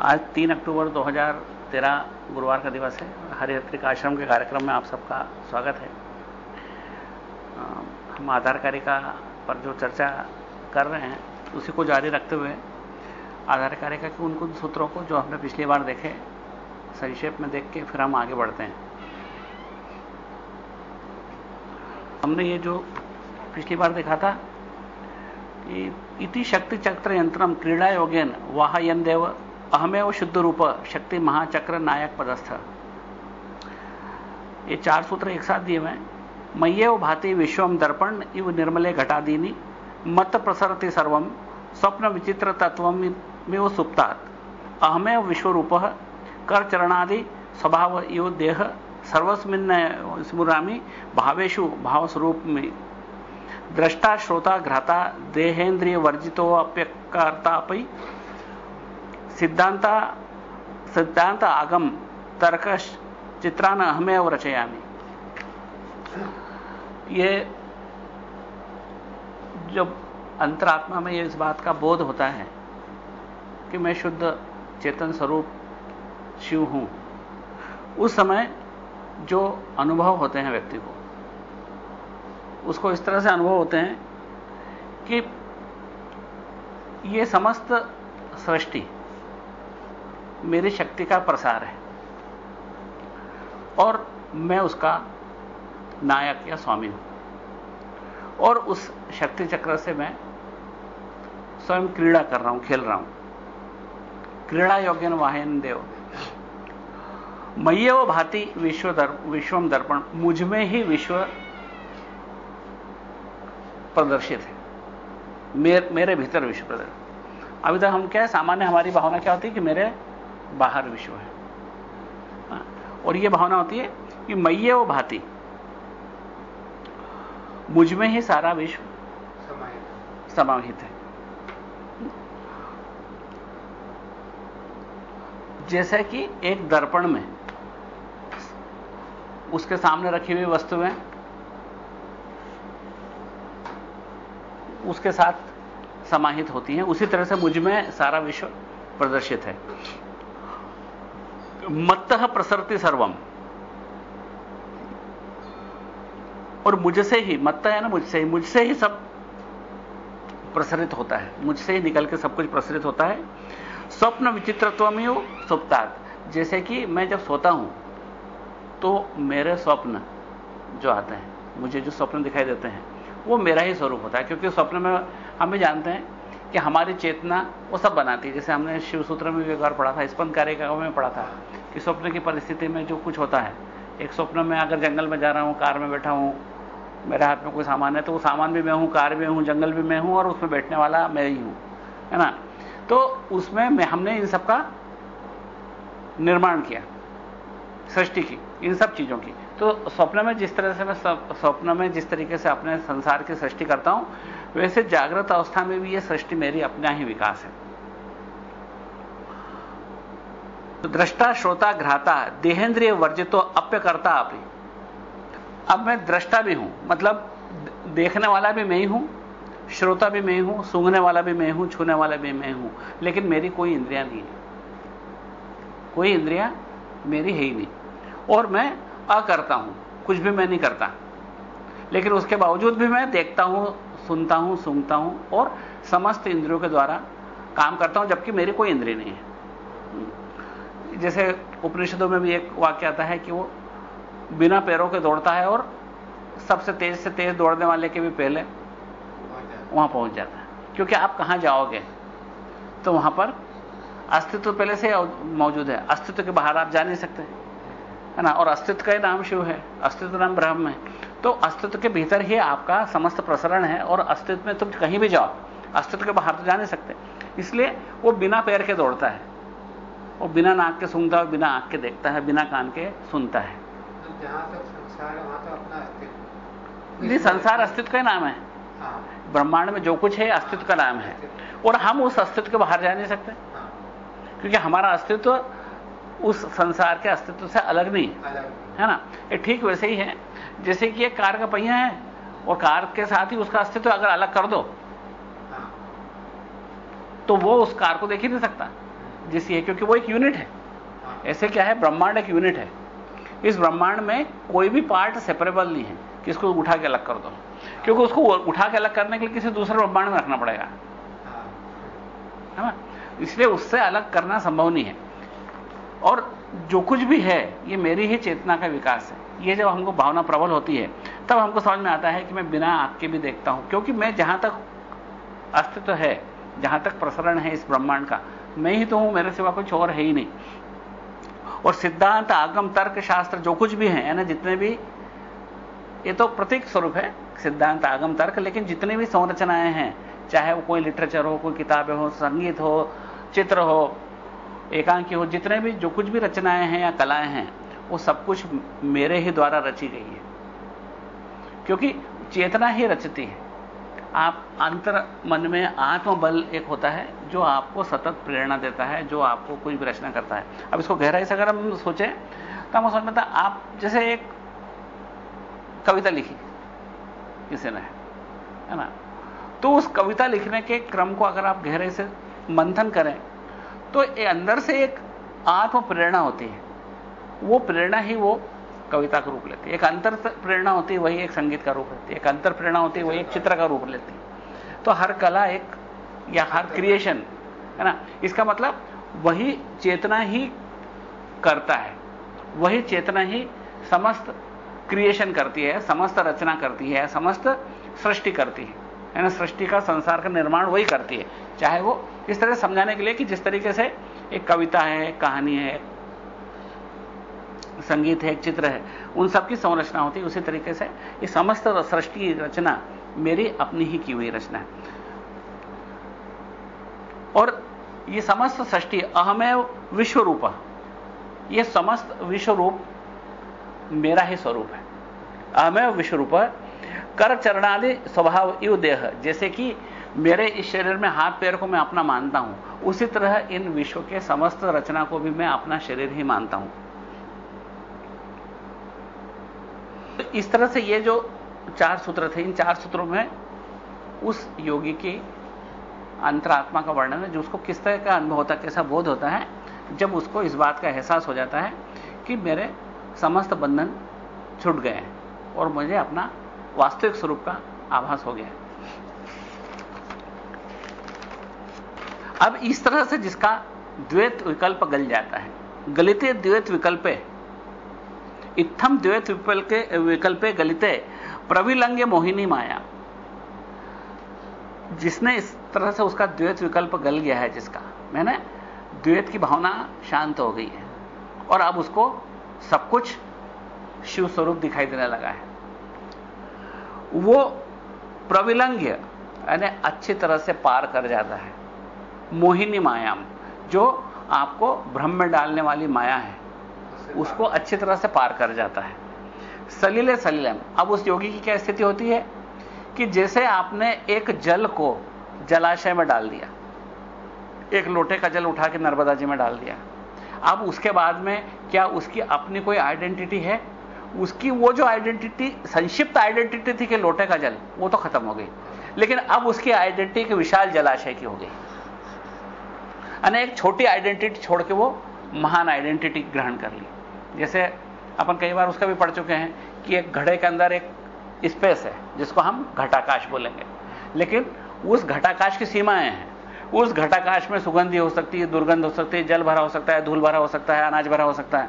आज 3 अक्टूबर 2013 गुरुवार का दिवस है। हरिहत्रिक आश्रम के कार्यक्रम में आप सबका स्वागत है। हम आधार कारिका पर जो चर्चा कर रहे हैं, उसी को जारी रखते हुए आधार कारिका के उन कुछ सूत्रों को जो हमने पिछली बार देखे, संक्षेप में देख के फिर हम आगे बढ़ते हैं। हमने ये जो पिछली बार देखा था कि इति शक्ति चक्र यंत्रम क्रीड़ा योगेन वाहयन देव अहमेव शुद्ध रूप, शक्ति महाचक्र नायक पदस्थ। ये चार सूत्र एक साथ दिए हुए मय्यव भाति विश्वम दर्पण, इव निर्मले घटादीनी मत प्रसरति सर्वम स्वप्न विचित्र तत्व में सुप्तात। अहमेव विश्वरूप, कर चरणादि, स्वभाव इव देह सर्वस्मिन्न स्मुरामी भावेशु भाव स्वरूप में दृष्टा श्रोता, घ्राता देहेन्द्रिय वर्जितो अप्यकर्तापि सिद्धांत सिद्धांत आगम, तर्क, चित्रान अहमेव रचयामी। ये जब अंतरात्मा में ये इस बात का बोध होता है कि मैं शुद्ध चेतन स्वरूप शिव हूँ, उस समय जो अनुभव होते हैं व्यक्ति को, उसको इस तरह से अनुभव होते हैं कि ये समस्त सृष्टि मेरी शक्ति का प्रसार है। और मैं उसका नायक या स्वामी हूँ। और उस शक्ति चक्र से मैं स्वयं क्रीड़ा कर रहा हूँ खेल रहा हूँ। क्रीड़ा योग्य वाहन देव। मय्यव भांति विश्व दर, विश्वम दर्पण मुझमें ही विश्व प्रदर्शित है। मेर, मेरे भीतर विश्व प्रदर्शित अभी तक हम क्या है सामान्य हमारी भावना क्या होती है कि मेरे बाहर विश्व है। हाँ, और यह भावना होती है कि मय्य वो भांति। मुझमें ही सारा विश्व समाहित है। जैसे कि एक दर्पण में उसके सामने रखी हुई वस्तुएँ उसके साथ समाहित होती हैं। उसी तरह से मुझमें सारा विश्व प्रदर्शित है। मत्त प्रसरति सर्वम। और मुझसे ही, मत्त है ना मुझसे ही मुझसे ही सब प्रसरित होता है। मुझसे ही निकल के सब कुछ प्रसरित होता है। स्वप्न विचित्रत्व में सुप्तात्। जैसे कि मैं जब सोता हूँ तो मेरे स्वप्न जो आते हैं, मुझे जो स्वप्न दिखाई देते हैं, वो मेरा ही स्वरूप होता है, क्योंकि स्वप्न में हम भी जानते हैं कि हमारी चेतना वो सब बनाती है। जैसे हमने शिव सूत्र में भी एक बार पढ़ा था, स्पंद कार्यक्रम में पढ़ा था कि स्वप्न की परिस्थिति में जो कुछ होता है, एक स्वप्न में अगर जंगल में जा रहा हूँ, कार में बैठा हूँ, मेरे हाथ में कोई सामान है तो वो सामान भी मैं हूँ, कार भी हूँ, जंगल भी मैं हूँ और उसमें बैठने वाला मैं ही हूँ, है ना? तो उसमें मैं, हमने इन सब का निर्माण किया, सृष्टि की, इन सब चीज़ों की। तो स्वप्न में जिस तरह से मैं स्वप्न में जिस तरीके से अपने संसार की सृष्टि करता हूँ, वैसे जागृत अवस्था में भी यह सृष्टि मेरी अपना ही विकास है। तो दृष्टा, श्रोता, घ्राता, देहेंद्रिय वर्जितो, अप्यकर्ता अपनी अब मैं दृष्टा भी हूँ मतलब देखने वाला भी मैं ही हूँ, श्रोता भी मैं हूँ, सूंघने वाला भी मैं हूँ, छूने वाला भी मैं हूँ, लेकिन मेरी कोई इंद्रिया नहीं है। कोई इंद्रिया मेरी है ही नहीं। और मैं अकरता हूँ, कुछ भी मैं नहीं करता। लेकिन उसके बावजूद भी मैं देखता हूँ, सुनता हूँ, सूंघता हूँ और समस्त इंद्रियों के द्वारा काम करता हूँ, जबकि मेरी कोई इंद्रिय नहीं है। जैसे उपनिषदों में भी एक वाक्य आता है कि वो बिना पैरों के दौड़ता है और सबसे तेज से तेज दौड़ने वाले के भी पहले वहाँ पहुँच जाता है। क्योंकि आप कहाँ जाओगे? तो वहाँ पर अस्तित्व पहले से मौजूद है। अस्तित्व के बाहर आप जा नहीं सकते। है ना? और अस्तित्व का ही नाम शिव है। अस्तित्व नाम ब्रह्म है। तो अस्तित्व के भीतर ही आपका समस्त प्रसरण है और अस्तित्व में तुम कहीं भी जाओ अस्तित्व के बाहर तो जा नहीं सकते। इसलिए वो बिना पैर के दौड़ता है। वो बिना नाक के सूंघता है बिना आँख के देखता है बिना कान के सुनता है। तो जहाँ तक संसार है वहाँ तो अपना अस्तित्व। नहीं संसार अस्तित्व का ही नाम है। हाँ, ब्रह्मांड में जो कुछ है अस्तित्व का नाम है। और हम उस अस्तित्व के बाहर जा नहीं सकते। हाँ, क्योंकि हमारा अस्तित्व उस संसार के अस्तित्व से अलग नहीं। है है ना? ये ठीक वैसे ही है। जैसे कि एक कार का पहिया है और कार के साथ ही उसका अस्तित्व अगर अलग कर दो हाँ, तो वो उस कार को देख ही नहीं सकता जैसी है क्योंकि वो एक यूनिट है। हाँ। ऐसे क्या है? ब्रह्मांड एक यूनिट है। इस ब्रह्मांड में कोई भी पार्ट सेपरेबल नहीं है कि इसको उठा के अलग कर दो। क्योंकि उसको उठा के अलग करने के लिए किसी दूसरे ब्रह्मांड में रखना पड़ेगा। हाँ। है ना? इसलिए उससे अलग करना संभव नहीं है। और जो कुछ भी है, ये मेरी ही चेतना का विकास है। ये जब हमको भावना प्रबल होती है, तब हमको समझ में आता है कि मैं बिना आँख के भी देखता हूँ। क्योंकि मैं जहाँ तक अस्तित्व है, जहाँ तक प्रसरण है इस ब्रह्मांड का, मैं ही तो हूँ, मेरे सिवा कुछ और है ही नहीं। और सिद्धांत, आगम, तर्क, शास्त्र, जो कुछ भी है, यानी जितने भी, ये तो प्रतीक स्वरूप है, सिद्धांत, आगम, तर्क, लेकिन जितने भी संरचनाएँ हैं, चाहे वो कोई लिटरेचर हो, कोई किताबें हो, संगीत हो, चित्र हो एकांकी हो, जितने भी, जो कुछ भी रचनाएँ हैं या कलाएँ हैं, वो सब कुछ मेरे ही द्वारा रची गई है। क्योंकि चेतना ही रचती है। आप अंतर मन में आत्मबल एक होता है, जो आपको सतत प्रेरणा देता है, जो आपको कोई भी रचना करता है। अब इसको गहराई से अगर हम सोचें तो हम समझ में आप जैसे एक कविता लिखी किसी ने, है ना? तो उस कविता लिखने के क्रम को अगर आप गहरे से मंथन करें तो अंदर से एक आत्म प्रेरणा होती है। वो प्रेरणा ही वो कविता का रूप लेती है। एक अंतर प्रेरणा होती है, वही एक संगीत का रूप लेती है। एक अंतर प्रेरणा होती है, वही एक चित्र का रूप लेती है। तो हर कला एक, या हर क्रिएशन है ना? इसका मतलब वही चेतना ही करता है। वही चेतना ही समस्त क्रिएशन करती है, समस्त रचना करती है, समस्त सृष्टि करती है। है ना, सृष्टि का संसार का निर्माण वही करती है। चाहे वो इस तरह समझाने के लिए कि जिस तरीके से एक कविता है कहानी है, संगीत है चित्र है, उन सब की संरचना होती है। उसी तरीके से ये समस्त सृष्टि रचना मेरी अपनी ही की हुई रचना है। और ये समस्त सृष्टि अहमेव विश्व रूप ये समस्त विश्व रूप मेरा ही स्वरूप है। अहमेव विश्व रूप कर चरणाली स्वभाव इव देह। जैसे कि मेरे इस शरीर में हाथ पैर को मैं अपना मानता हूँ। उसी तरह इन विश्व के समस्त रचना को भी मैं अपना शरीर ही मानता हूँ। तो इस तरह से ये जो चार सूत्र थे, इन चार सूत्रों में उस योगी की अंतरात्मा का वर्णन है, जो उसको किस तरह का अनुभव होता है, कैसा बोध होता है, जब उसको इस बात का एहसास हो जाता है कि मेरे समस्त बंधन छूट गए हैं और मुझे अपना वास्तविक स्वरूप का आभास हो गया। अब इस तरह से जिसका द्वैत विकल्प गल जाता है, गलिते द्वैत विकल्पे, इत्थम द्वैत विकल्पे विकल्पे गलिते, प्रविलंग्य मोहिनी माया। जिसने इस तरह से उसका द्वैत विकल्प गल गया है जिसका, मैंने द्वैत की भावना शांत हो गई है और अब उसको सब कुछ शिव स्वरूप दिखाई देने लगा है। वो प्रविलंग्य यानी अच्छी तरह से पार कर जाता है। मोहिनी मायाम, जो आपको भ्रम में डालने वाली माया है, उसको अच्छी तरह से पार कर जाता है। सलीले सलीलम अब उस योगी की क्या स्थिति होती है कि जैसे आपने एक जल को जलाशय में डाल दिया, एक लोटे का जल उठा के नर्मदा जी में डाल दिया, अब उसके बाद में क्या उसकी अपनी कोई आइडेंटिटी है? उसकी वो जो आइडेंटिटी संक्षिप्त आइडेंटिटी थी कि लोटे का जल, वो तो खत्म हो गई। लेकिन अब उसकी आइडेंटिटी एक विशाल जलाशय की हो गई। यानी एक छोटी आइडेंटिटी छोड़ के वो महान आइडेंटिटी ग्रहण कर ली। जैसे अपन कई बार उसका भी पढ़ चुके हैं कि एक घड़े के अंदर एक स्पेस है, जिसको हम घटाकाश बोलेंगे। लेकिन उस घटाकाश की सीमाएँ हैं। उस घटाकाश में सुगंधी हो सकती है, दुर्गंध हो सकती है, जल भरा हो सकता है, धूल भरा हो सकता है, अनाज भरा हो सकता है।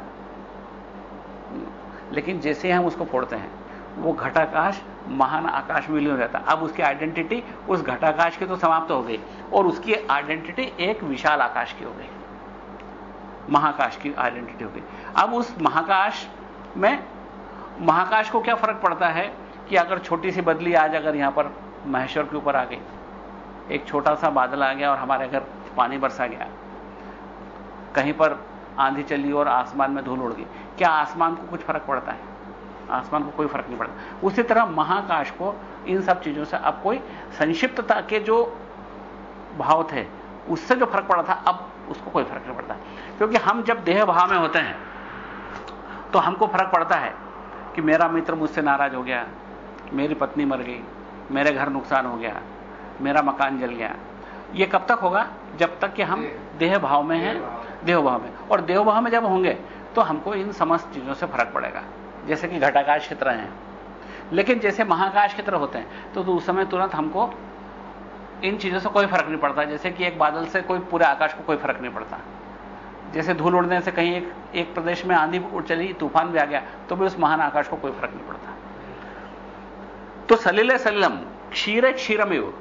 लेकिन जैसे हम उसको फोड़ते हैं, वो घटाकाश, महान आकाश में विलीन हो जाता अब उसकी आइडेंटिटी उस घटाकाश की तो समाप्त हो गई और उसकी आइडेंटिटी एक विशाल आकाश की हो गई। महाकाश की आइडेंटिटी हो गई। अब उस महाकाश में, महाकाश को क्या फ़र्क पड़ता है कि अगर छोटी सी बदली आज अगर यहाँ पर महेश्वर के ऊपर आ गई, एक छोटा सा बादल आ गया और हमारे घर पानी बरसा गया, कहीं पर आंधी चली और आसमान में धूल उड़ गई क्या आसमान को कुछ फ़र्क पड़ता है। आसमान को कोई फ़र्क नहीं पड़ता। उसी तरह महाकाश को इन सब चीज़ों से अब कोई संक्षिप्तता के जो भाव थे उससे जो फ़र्क पड़ा था अब उसको कोई फ़र्क नहीं पड़ता। क्योंकि हम जब देह भाव में होते हैं तो हमको फ़र्क पड़ता है कि मेरा मित्र मुझसे नाराज़ हो गया मेरी पत्नी मर गई मेरे घर नुकसान हो गया मेरा मकान जल गया। ये कब तक होगा? जब तक कि हम देह- भाव में हैं। देह भाव में। और देह भाव में जब होंगे तो हमको इन समस्त चीज़ों से फ़र्क पड़ेगा। जैसे कि घटाकाश क्षेत्र हैं। लेकिन जैसे महाकाश क्षेत्र होते हैं तो, उस समय तुरंत हमको इन चीज़ों से कोई फ़र्क नहीं पड़ता। जैसे कि एक बादल से कोई पूरे आकाश को कोई फ़र्क नहीं पड़ता। जैसे धूल उड़ने से कहीं एक एक प्रदेश में आंधी उड़ चली तूफ़ान भी आ गया तो भी उस महान आकाश को कोई फ़र्क नहीं पड़ता। तो सलिले सलिलम क्षीर क्षीरमेव।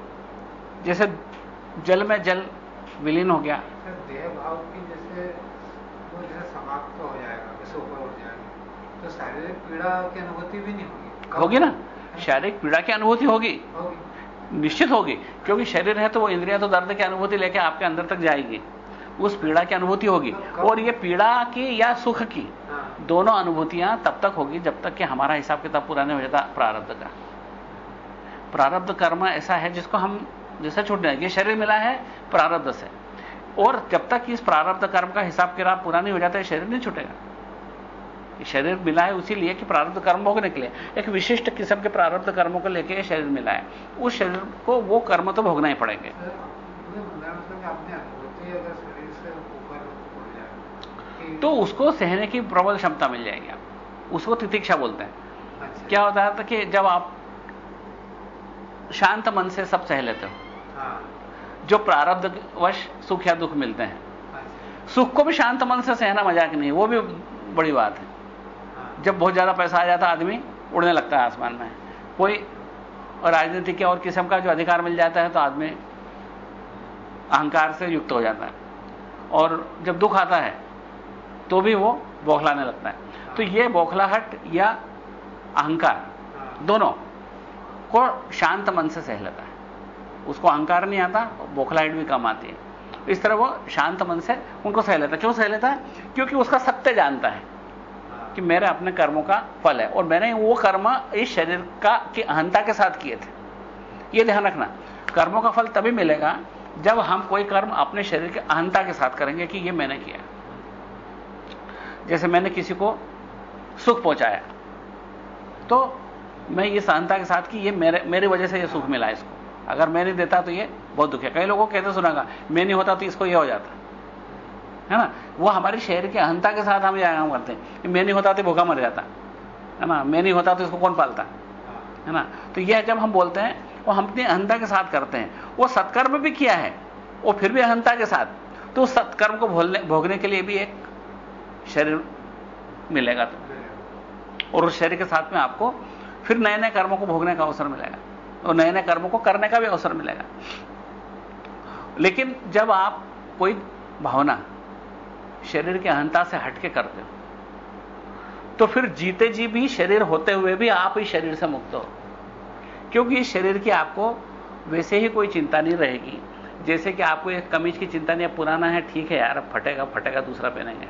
जैसे जल में जल विलीन हो गया। देह भाव जैसे वो जैसे समाप्त हो जाएगा जैसे ऊपर उठ जाएगा तो शारीरिक पीड़ा की अनुभूति भी नहीं होगी। होगी ना? शारीरिक पीड़ा की अनुभूति होगी। होगी। निश्चित होगी क्योंकि शरीर है तो वो इंद्रिया तो दर्द की अनुभूति लेके आपके अंदर तक जाएगी। उस पीड़ा की अनुभूति होगी। और ये पीड़ा की या सुख की हाँ। दोनों अनुभूतियाँ तब तक होगी जब तक कि हमारा हिसाब किताब पूरा नहीं हो जाता प्रारब्ध का। प्रारब्ध कर्म ऐसा है जिसको हम जैसे छूटने ये शरीर मिला है प्रारब्ध से। और जब तक इस प्रारब्ध कर्म का हिसाब किताब पूरा नहीं हो जाता शरीर नहीं छूटेगा। शरीर मिला है उसी लिए कि प्रारब्ध कर्म भोगने के लिए। एक विशिष्ट किस्म के प्रारब्ध कर्मों को लेकर शरीर मिला है। उस शरीर को वो कर्म तो भोगना ही पड़ेंगे। तो उसको सहने की प्रबल क्षमता मिल जाएगी आप उसको तितिक्षा बोलते हैं। अच्छा। क्या होता है कि जब आप शांत मन से सब सह लेते हो हाँ। जो प्रारब्ध वश सुख या दुख मिलते हैं। अच्छा। सुख को भी शांत मन से सहना मज़ाक नहीं वो भी बड़ी बात हाँ। जब बहुत ज़्यादा पैसा आ जाता, आदमी उड़ने लगता है आसमान में। कोई राजनीति के और किस्म का जो अधिकार मिल जाता है तो आदमी अहंकार से युक्त हो जाता है। और जब दुख आता है तो भी वो बौखलाने लगता है। तो ये बौखलाहट या अहंकार, दोनों को शांत मन से सह लेता है। उसको अहंकार नहीं आता, बौखलाहट भी कम आती है। इस तरह वो शांत मन से उनको सह लेता है। क्यों सह लेता है? क्योंकि उसका सत्य जानता हाँ। कि मेरे अपने कर्मों का फल है। और मैंने वो कर्म इस शरीर का, की अहंता के साथ किए थे। ये ध्यान रखना। कर्मों का फल तभी मिलेगा जब हम कोई कर्म अपने शरीर के अहंता के साथ करेंगे कि ये मैंने किया। जैसे मैंने किसी को सुख पहुँचाया। तो मैं इस अहंता के साथ कि ये मेरे, मेरी वजह से ये सुख मिला इसको। अगर मैं नहीं देता तो ये बहुत दुख है। कई लोगों को कहते सुनागा, मैं नहीं होता तो इसको ये हो जाता। है ना? वो हमारे शरीर के अहंता के साथ हम ये काम करते हैं। मैं नहीं होता तो भूखा मर जाता, है ना? मैं नहीं होता तो इसको कौन पालता हाँ ना? तो यह जब हम बोलते हैं, वो हम अपनी अहंता के साथ करते हैं। वो सत्कर्म भी किया है, वो फिर भी अहंता के साथ। तो उस सत्कर्म को भोगने के लिए भी एक शरीर मिलेगा तो। और उस शरीर के साथ में आपको फिर नए नए कर्मों को भोगने का अवसर मिलेगा। और नए नए कर्मों को करने का भी अवसर मिलेगा। लेकिन जब आप कोई भावना शरीर के अहंता से हटके करते हो। तो फिर जीते जी भी शरीर होते हुए भी आप इस शरीर से मुक्त हो। क्योंकि इस शरीर की आपको वैसे ही कोई चिंता नहीं रहेगी। जैसे कि आपको एक कमीज की चिंता नहीं है, पुराना है, ठीक है यार, अब फटेगा फटेगा, दूसरा पहनेंगे।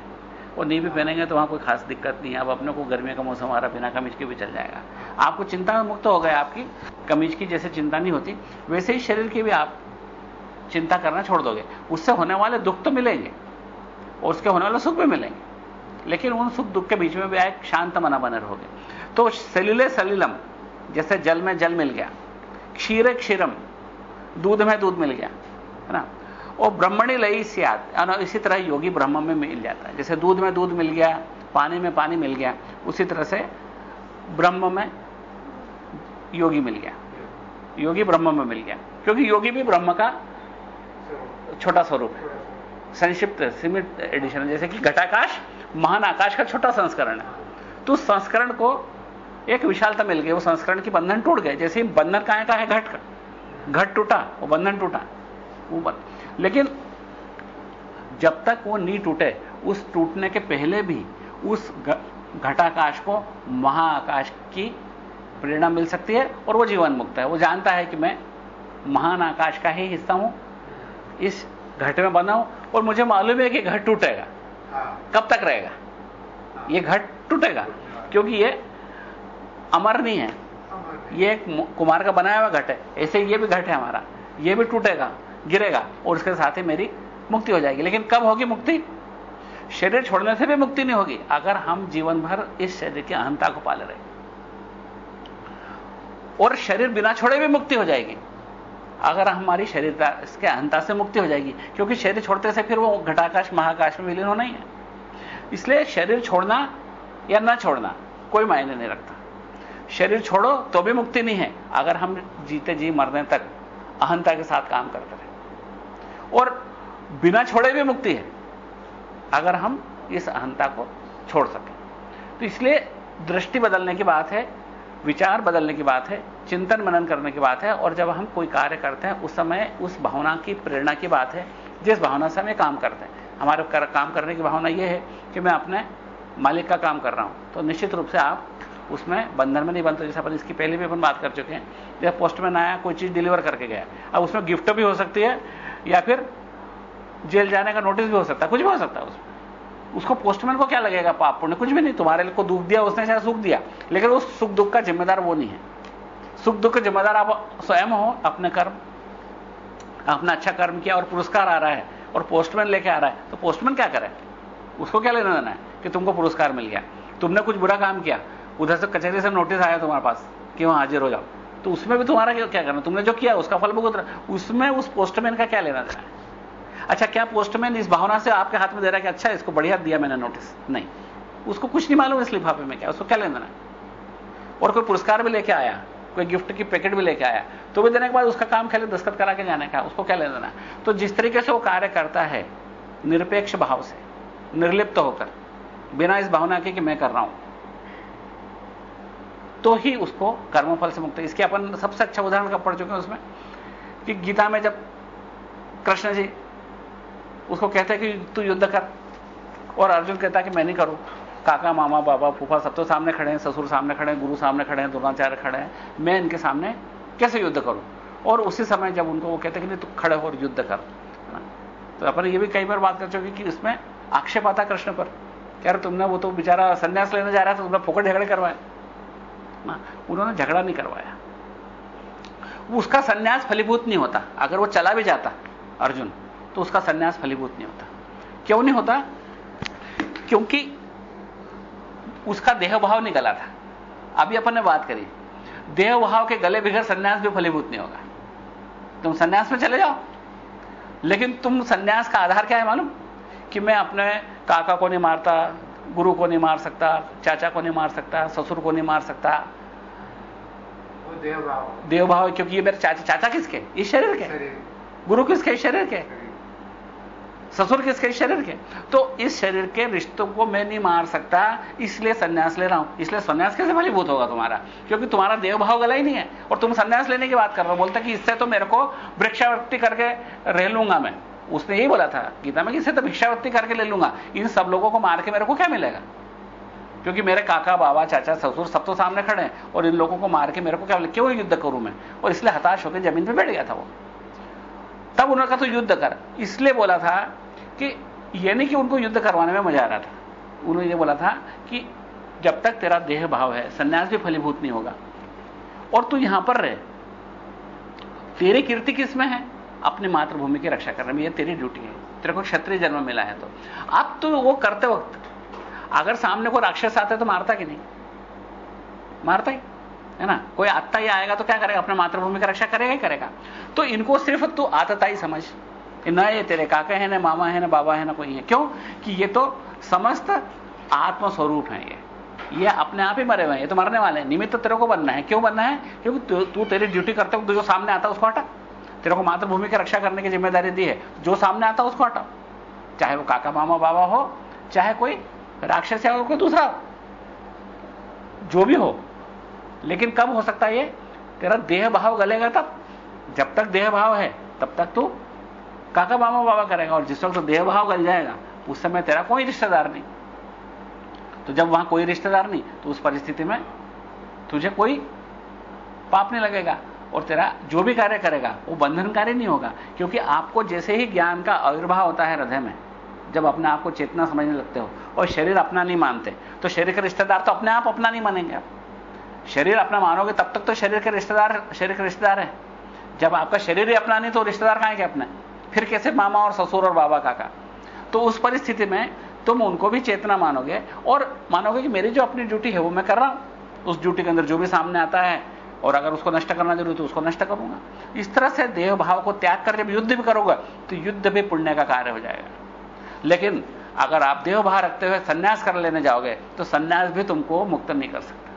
और नहीं भी पहनेंगे तो वहाँ कोई खास दिक्कत नहीं है। अब अपने को गर्मी का मौसम आ रहा बिना कमीज के भी चल जाएगा। आपको चिंता मुक्त हो गए आपकी, कमीज की जैसे चिंता नहीं होती, वैसे ही शरीर की भी आप चिंता करना छोड़ दोगे। उससे होने वाले दुख तो मिलेंगे। और उसके होने वाले सुख भी मिलेंगे। लेकिन उन सुख दुख के बीच में भी एक शांत मना बने रहोगे तो सलिले सलिलम, जैसे जल में जल मिल गया, क्षीर क्षीरम, दूध में दूध मिल गया, है ना? और ब्रह्मणी लई सियात इसी तरह योगी ब्रह्म में मिल जाता है। जैसे दूध में दूध मिल गया, पानी में पानी मिल गया, उसी तरह से ब्रह्म में योगी मिल गया। योगी ब्रह्म में मिल गया, क्योंकि योगी भी ब्रह्म का छोटा स्वरूप है। संक्षिप्त, सीमित एडिशन जैसे कि घटाकाश, महान आकाश का छोटा संस्करण है। तो उस संस्करण को एक विशालता मिल गई, वो संस्करण की बंधन टूट गए जैसे बंधन कहाँ का है, घट का घट टूटा, वो बंधन टूटा, वो बंध लेकिन जब तक वो नहीं टूटे, उस टूटने के पहले भी उस घटाकाश को महाआकाश की प्रेरणा मिल सकती है और वो जीवन मुक्त है। वो जानता है कि मैं महान आकाश का ही हिस्सा हूँ। इस घट में बना हूँ और मुझे मालूम है कि घट टूटेगा। हाँ। कब तक रहेगा? ये घट टूटेगा क्योंकि ये अमर नहीं है। ये एक कुमार का बनाया हुआ घट है। ऐसे ये भी घट है हमारा। ये भी टूटेगा गिरेगा और उसके साथ ही मेरी मुक्ति हो जाएगी। लेकिन कब होगी मुक्ति? शरीर छोड़ने से भी मुक्ति नहीं होगी अगर हम जीवन भर इस शरीर की अहंता को पाले रहे। और शरीर बिना छोड़े भी मुक्ति हो जाएगी। अगर हमारी शरीर इसके अहंता से मुक्ति हो जाएगी, क्योंकि शरीर छोड़ते से फिर वो घटाकाश, महाकाश में विलीन होना ही है। इसलिए शरीर छोड़ना या ना छोड़ना, कोई मायने नहीं रखता। शरीर छोड़ो तो भी मुक्ति नहीं है, अगर हम जीते जी मरने तक अहंता के साथ काम करते रहे। और बिना छोड़े भी मुक्ति है, अगर हम इस अहंता को छोड़ सकें। तो इसलिए दृष्टि बदलने की बात है विचार बदलने की बात है चिंतन मनन करने की बात है और जब हम कोई कार्य करते हैं उस समय उस भावना की प्रेरणा की बात है जिस भावना से हम काम करते हैं। हमारे कर, काम करने की भावना यह है कि मैं अपने मालिक का काम कर रहा हूँ। तो निश्चित रूप से आप उसमें बंधन में नहीं बनते। जैसे अपन इसकी पहले भी अपन बात कर चुके हैं जब पोस्टमैन आया कोई चीज़ डिलीवर करके गया अब उसमें गिफ्ट भी हो सकती है या फिर जेल जाने का नोटिस भी हो सकता है कुछ भी हो सकता है उसमें। उसको पोस्टमैन को क्या लगेगा? पाप पुण्य कुछ भी नहीं, तुम्हारे को दुख दिया, उसने चाहे सुख दिया। लेकिन उस सुख दुख का जिम्मेदार वो नहीं है। सुख दुख का जिम्मेदार आप स्वयं हो, अपने कर्म आपने अच्छा कर्म किया और पुरस्कार आ रहा है और पोस्टमैन लेके आ रहा है तो पोस्टमैन क्या करे? उसको क्या लेना देना है कि तुमको पुरस्कार मिल गया। तुमने कुछ बुरा काम किया, उधर से कचहरी से नोटिस आया तुम्हारे पास कि वहाँ हाजिर हो जाओ। तो उसमें भी तुम्हारा क्या करना? तुमने जो किया, उसका फल भुगत रहा उसमें उस पोस्टमैन का क्या लेना देना है? अच्छा क्या पोस्टमैन इस भावना से आपके हाथ में दे रहा है कि अच्छा इसको बढ़िया दिया मैंने नोटिस नहीं। उसको कुछ नहीं मालूम इस लिफाफे में क्या, उसको क्या लेना है और कोई पुरस्कार भी लेके आया, कोई गिफ्ट की पैकेट भी लेके आया तो भी देने के बाद उसका काम खाली दस्तखत करा के जाने का, उसको क्या लेना देना तो जिस तरीके से वो कार्य करता है, निरपेक्ष भाव से, निर्लिप्त होकर, बिना इस भावना के कि मैं कर रहा हूँ तो ही उसको कर्मफल से मुक्त इसके अपन सबसे अच्छा उदाहरण कब पढ़ चुके हैं उसमें? कि गीता में जब कृष्ण जी उसको कहते हैं कि तू युद्ध कर। और अर्जुन कहता है कि मैं नहीं करूँ। काका, मामा, बाबा, फूफा सब तो सामने खड़े हैं, ससुर सामने खड़े हैं, गुरु सामने खड़े हैं द्रोणाचार्य खड़े हैं। मैं इनके सामने कैसे युद्ध करूँ? और उसी समय जब उनको वो कहते हैं कि नहीं, तू खड़े हो और युद्ध कर। तो अपन ये भी कई बार बात कर चुके कि इसमें आक्षेप आता कृष्ण पर। क्या तुमने वो तो बेचारा संन्यास लेने जा रहा था तुमने फोकट झगड़े करवाए। ना उन्होंने झगड़ा नहीं करवाया। उसका संन्यास फलीभूत नहीं होता, अगर वो चला भी जाता, अर्जुन। तो उसका संन्यास फलीभूत नहीं होता। क्यों नहीं होता? क्योंकि उसका देह भाव नहीं गला था। अभी अपन ने बात करी देह भाव के गले बिगड़ संन्यास भी फलीभूत नहीं होगा। तुम संन्यास में चले जाओ। लेकिन तुम संन्यास का आधार क्या है मालूम? कि मैं अपने काका को नहीं मारता गुरु को नहीं मार सकता चाचा को नहीं मार सकता ससुर को नहीं मार सकता। देवभाव देवभाव क्योंकि ये मेरे चाचा चाचा किसके? इस शरीर के। गुरु किसके? इस शरीर के। ससुर किसके? शरीर के। तो इस शरीर के रिश्तों को मैं नहीं मार सकता, इसलिए संन्यास ले रहा हूँ। इसलिए संन्यास कैसे फलीभूत होगा तुम्हारा? क्योंकि तुम्हारा देवभाव गला ही नहीं है। और तुम संन्यास लेने की बात कर रहे हो, बोलता कि इससे तो मेरे को वृक्षावृत्ति करके रह लूँगा मैं। उसने यही बोला था, गीता में कि इससे तो भिक्षावृत्ति करके ले लूँगा। इन सब लोगों को मार के मेरे को क्या मिलेगा? क्योंकि मेरे काका, बाबा, चाचा, ससुर सब तो सामने खड़े हैं, और इन लोगों को मार के मेरे को क्या क्यों युद्ध करूँ मैं? और इसलिए हताश होकर ज़मीन पर बैठ गया था वो। तब उन्होंने कहा तो युद्ध कर। इसलिए बोला था कि यह नहीं कि उनको युद्ध करवाने में मज़ा आ रहा था। उन्होंने ये बोला था कि जब तक तेरा देह भाव है, संन्यास भी फलीभूत नहीं होगा। और तू यहाँ पर रहे। तेरी कीर्ति किसमें है? अपनी मातृभूमि की रक्षा करने में। यह तेरी ड्यूटी है। तेरे को क्षत्रिय जन्म मिला है तो। अब तो वो करते वक्त, अगर सामने को राक्षस आता है तो मारता कि नहीं? मारता ही। है ना? कोई आता ही आएगा तो क्या करेगा? अपने मातृभूमि की रक्षा करेगा ही करेगा। तो इनको सिर्फ़ तू आता ही समझ न ये तेरे काके हैं, ना मामा है, ना बाबा है, ना कोई है। क्यों? कि ये तो समस्त आत्मस्वरूप है ये। ये अपने आप ही मरे हुए हैं। ये तो मरने वाले हैं। निमित्त तेरे को बनना है। क्यों बनना है? क्योंकि तू तेरी ड्यूटी करते हो जो सामने आता है, उसको हटा। तेरे को मातृभूमि की रक्षा करने की ज़िम्मेदारी दी है। जो सामने आता है, उसको हटाओ चाहे वो काका, मामा, बाबा हो, चाहे कोई राक्षस या कोई दूसरा जो भी हो लेकिन कब हो सकता है ये? तेरा देह भाव गलेगा तब। जब तक देह भाव है, तब तक तू काका मामा बाबा करेगा और जिस वक्त तो देह भाव गल जाएगा, उस समय तेरा कोई रिश्तेदार नहीं। तो जब वहाँ कोई रिश्तेदार नहीं तो उस परिस्थिति में तुझे कोई पाप नहीं लगेगा और तेरा जो भी कार्य करेगा, वो बंधनकारी नहीं होगा। क्योंकि आपको जैसे ही ज्ञान का आविर्भाव होता है हृदय में, जब अपने आप को चेतना समझने लगते हो और शरीर अपना नहीं मानते तो शरीर के रिश्तेदार तो अपने आप अपना नहीं मानेंगे आप। शरीर अपना मानोगे, तब तक तो शरीर के रिश्तेदार, शरीर के रिश्तेदार है। जब आपका शरीर ही अपना नहीं तो रिश्तेदार कहाँ के अपने? फिर कैसे मामा और ससुर और बाबा काका? तो उस परिस्थिति में तुम उनको भी चेतना मानोगे और मानोगे कि मेरी जो अपनी ड्यूटी है, वो मैं कर रहा हूँ। उस ड्यूटी के अंदर जो भी सामने आता है, और अगर उसको नष्ट करना ज़रूरी तो उसको नष्ट करूँगा। इस तरह से देह भाव को त्याग कर जब युद्ध भी करोगे तो युद्ध भी पुण्य का कार्य हो जाएगा। लेकिन अगर आप देह भाव रखते हुए संन्यास कर लेने जाओगे तो संन्यास भी तुमको मुक्त नहीं कर सकता।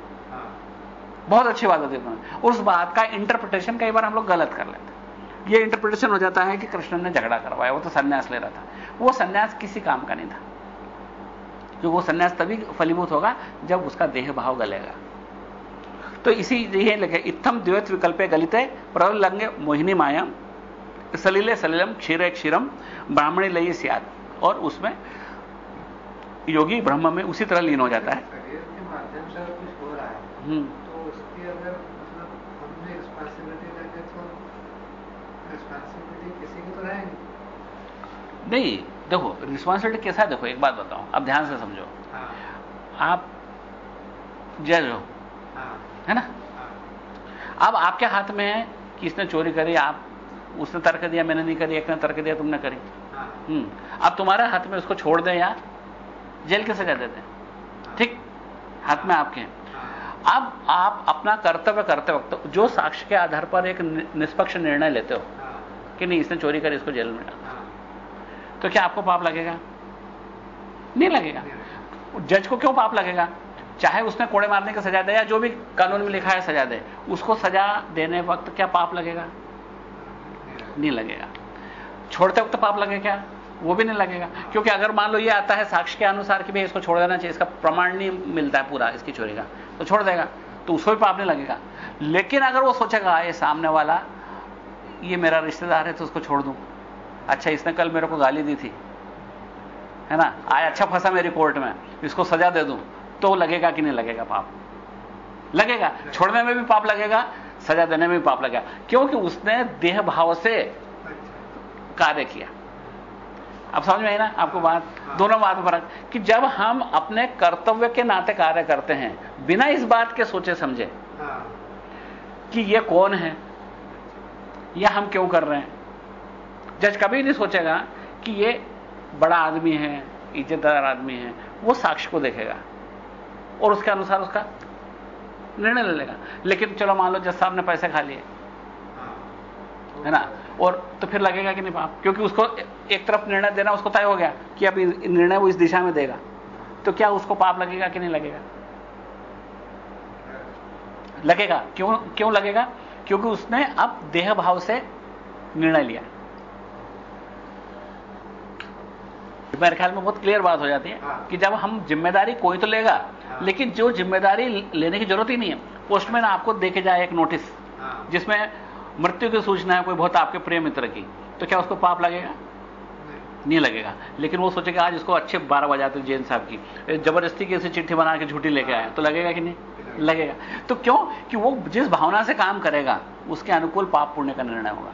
बहुत अच्छी बात होती है उस बात का इंटरप्रिटेशन कई बार हम लोग गलत कर लेते हैं। ये इंटरप्रिटेशन हो जाता है कि कृष्ण ने झगड़ा करवाया वो तो संन्यास ले रहा था। वो संन्यास किसी काम का नहीं था। क्योंकि वो संन्यास तभी फलीभूत होगा जब उसका देह भाव गलेगा। तो इसी ये लगे इत्थम द्वैत विकल्पे गलिते प्रलंगे मोहिनी मायम सलीले सलीलम क्षीर क्षीरम ब्राह्मणी लई सियाद और उसमें योगी ब्रह्म में उसी तरह लीन हो जाता है। हो है। हम्म, तो उसकी अगर मतलब हमने रिस्पॉन्सिबिलिटी लेंगे तो रिस्पॉन्सिबिलिटी किसी की तो रहेगी। नहीं देखो रिस्पॉन्सिबिलिटी कैसा है? देखो एक बात बताओ अब ध्यान से समझो। हाँ। आप जज हो हाँ। है ना? हाँ। अब आपके हाथ में है कि इसने चोरी करी? आप उसने तर्क दिया मैंने नहीं करी एक ने तर्क दिया तुमने करी। हाँ। हम्म। अब तुम्हारे हाथ में उसको छोड़ दें या? जेल की सजा देते दें ठीक? हाथ में आपके हैं हाँ। अब आप अपना कर्तव्य करते वक्त, जो साक्ष्य के आधार पर एक निष्पक्ष निर्णय लेते हो, कि नहीं, इसने चोरी करी, इसको जेल में डाल तो क्या आपको पाप लगेगा? नहीं लगेगा। जज को क्यों पाप लगेगा? चाहे उसने कोड़े मारने की सजा दे, या जो भी कानून में लिखा है सजा दे, उसको सजा देने वक्त क्या पाप लगेगा? नहीं लगेगा। छोड़ते वक्त पाप लगे क्या? वो भी नहीं लगेगा। क्योंकि अगर मान लो ये आता है साक्ष्य के अनुसार कि भाई इसको छोड़ देना चाहिए, इसका प्रमाण नहीं मिलता है पूरा, इसकी चोरी का। तो छोड़ देगा तो उसको भी पाप नहीं लगेगा। लेकिन अगर वो सोचेगा, ये सामने वाला, ये मेरा रिश्तेदार है तो उसको छोड़ दूँ। अच्छा इसने कल मेरे को गाली दी थी, है ना? आया अच्छा फंसा मेरी कोर्ट में, इसको सजा दे दूँ। तो लगेगा कि नहीं लगेगा पाप? लगेगा। छोड़ने में भी पाप लगेगा, सजा देने में भी पाप लगेगा। क्योंकि उसने देह भाव से कार्य किया। अब समझ में आई ना आपको बात। दोनों बात में फ़र्क। कि जब हम अपने कर्तव्य के नाते कार्य करते हैं बिना इस बात के सोचे समझे हाँ। कि ये कौन है? या हम क्यों कर रहे हैं? जज कभी नहीं सोचेगा कि ये बड़ा आदमी है इज्जतदार आदमी है वो साक्ष्य को देखेगा। और उसके अनुसार उसका निर्णय ले लेगा। लेकिन चलो मान लो जज साहब ने पैसे खा लिए। हाँ। है ना? और तो फिर लगेगा कि नहीं पाप क्योंकि उसको एक तरफ़ निर्णय देना उसको तय हो गया कि अब निर्णय वो इस दिशा में देगा। तो क्या उसको पाप लगेगा कि नहीं लगेगा? लगेगा। क्यों क्यों लगेगा? क्योंकि उसने अब देह भाव से निर्णय लिया। मेरे ख्याल में बहुत क्लियर बात हो जाती है हाँ। कि जब हम ज़िम्मेदारी कोई तो लेगा हाँ। लेकिन जो ज़िम्मेदारी लेने की ज़रूरत ही नहीं है पोस्टमैन आपको देखे जाए एक नोटिस हाँ। जिसमें मृत्यु की सूचना है कोई बहुत आपके प्रिय मित्र की तो क्या उसको पाप लगेगा? नहीं लगेगा। लेकिन वो सोचेगा आज इसको अच्छे बारह बजाते जैन साहब की। ज़बरदस्ती की ऐसी चिट्ठी बना के झूठी लेके आए तो लगेगा कि नहीं? लगेगा। तो क्यों? कि वो जिस भावना से काम करेगा, उसके अनुकूल पाप पुण्य का निर्णय होगा।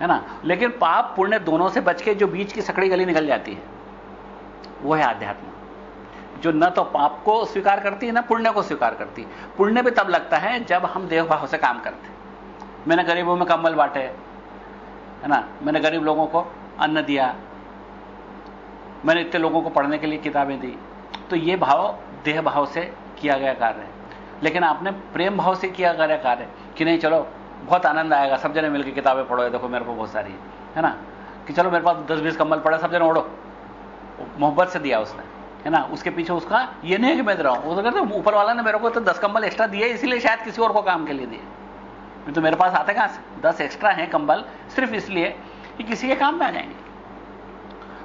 है ना? लेकिन पाप पुण्य दोनों से बच के जो बीच की सकड़ी गली निकल जाती है, वो है आध्यात्म। जो न तो पाप को स्वीकार करती है, न पुण्य को स्वीकार करती है। पुण्य भी तब लगता है जब हम देव भाव से काम करते हैं। मैंने गरीबों में कंबल बांटे है ना? मैंने गरीब लोगों को अन्न दिया। मैंने इतने लोगों को पढ़ने के लिए किताबें दी। तो ये भाव, देह भाव से किया गया कार्य है। लेकिन आपने प्रेम भाव से किया गया कार्य कि नहीं, चलो, बहुत आनंद आएगा, सब जने मिलकर किताबें पढ़ो। देखो, मेरे को बहुत सारी है। है ना? कि चलो, मेरे पास दस बीस कंबल पड़े, सब जने ओढ़ो। मोहब्बत से दिया उसने, है ना? उसके पीछे उसका ये नहीं है कि मैं दे रहा हूँ। वो तो ऊपर वाला ने मेरे को तो दस कंबल एक्स्ट्रा दिए, इसीलिए शायद किसी और को काम के लिए दिए। तो मेरे पास आते कहाँ से? दस एक्स्ट्रा हैं कंबल सिर्फ़ इसलिए कि किसी के काम में आ जाएँगे।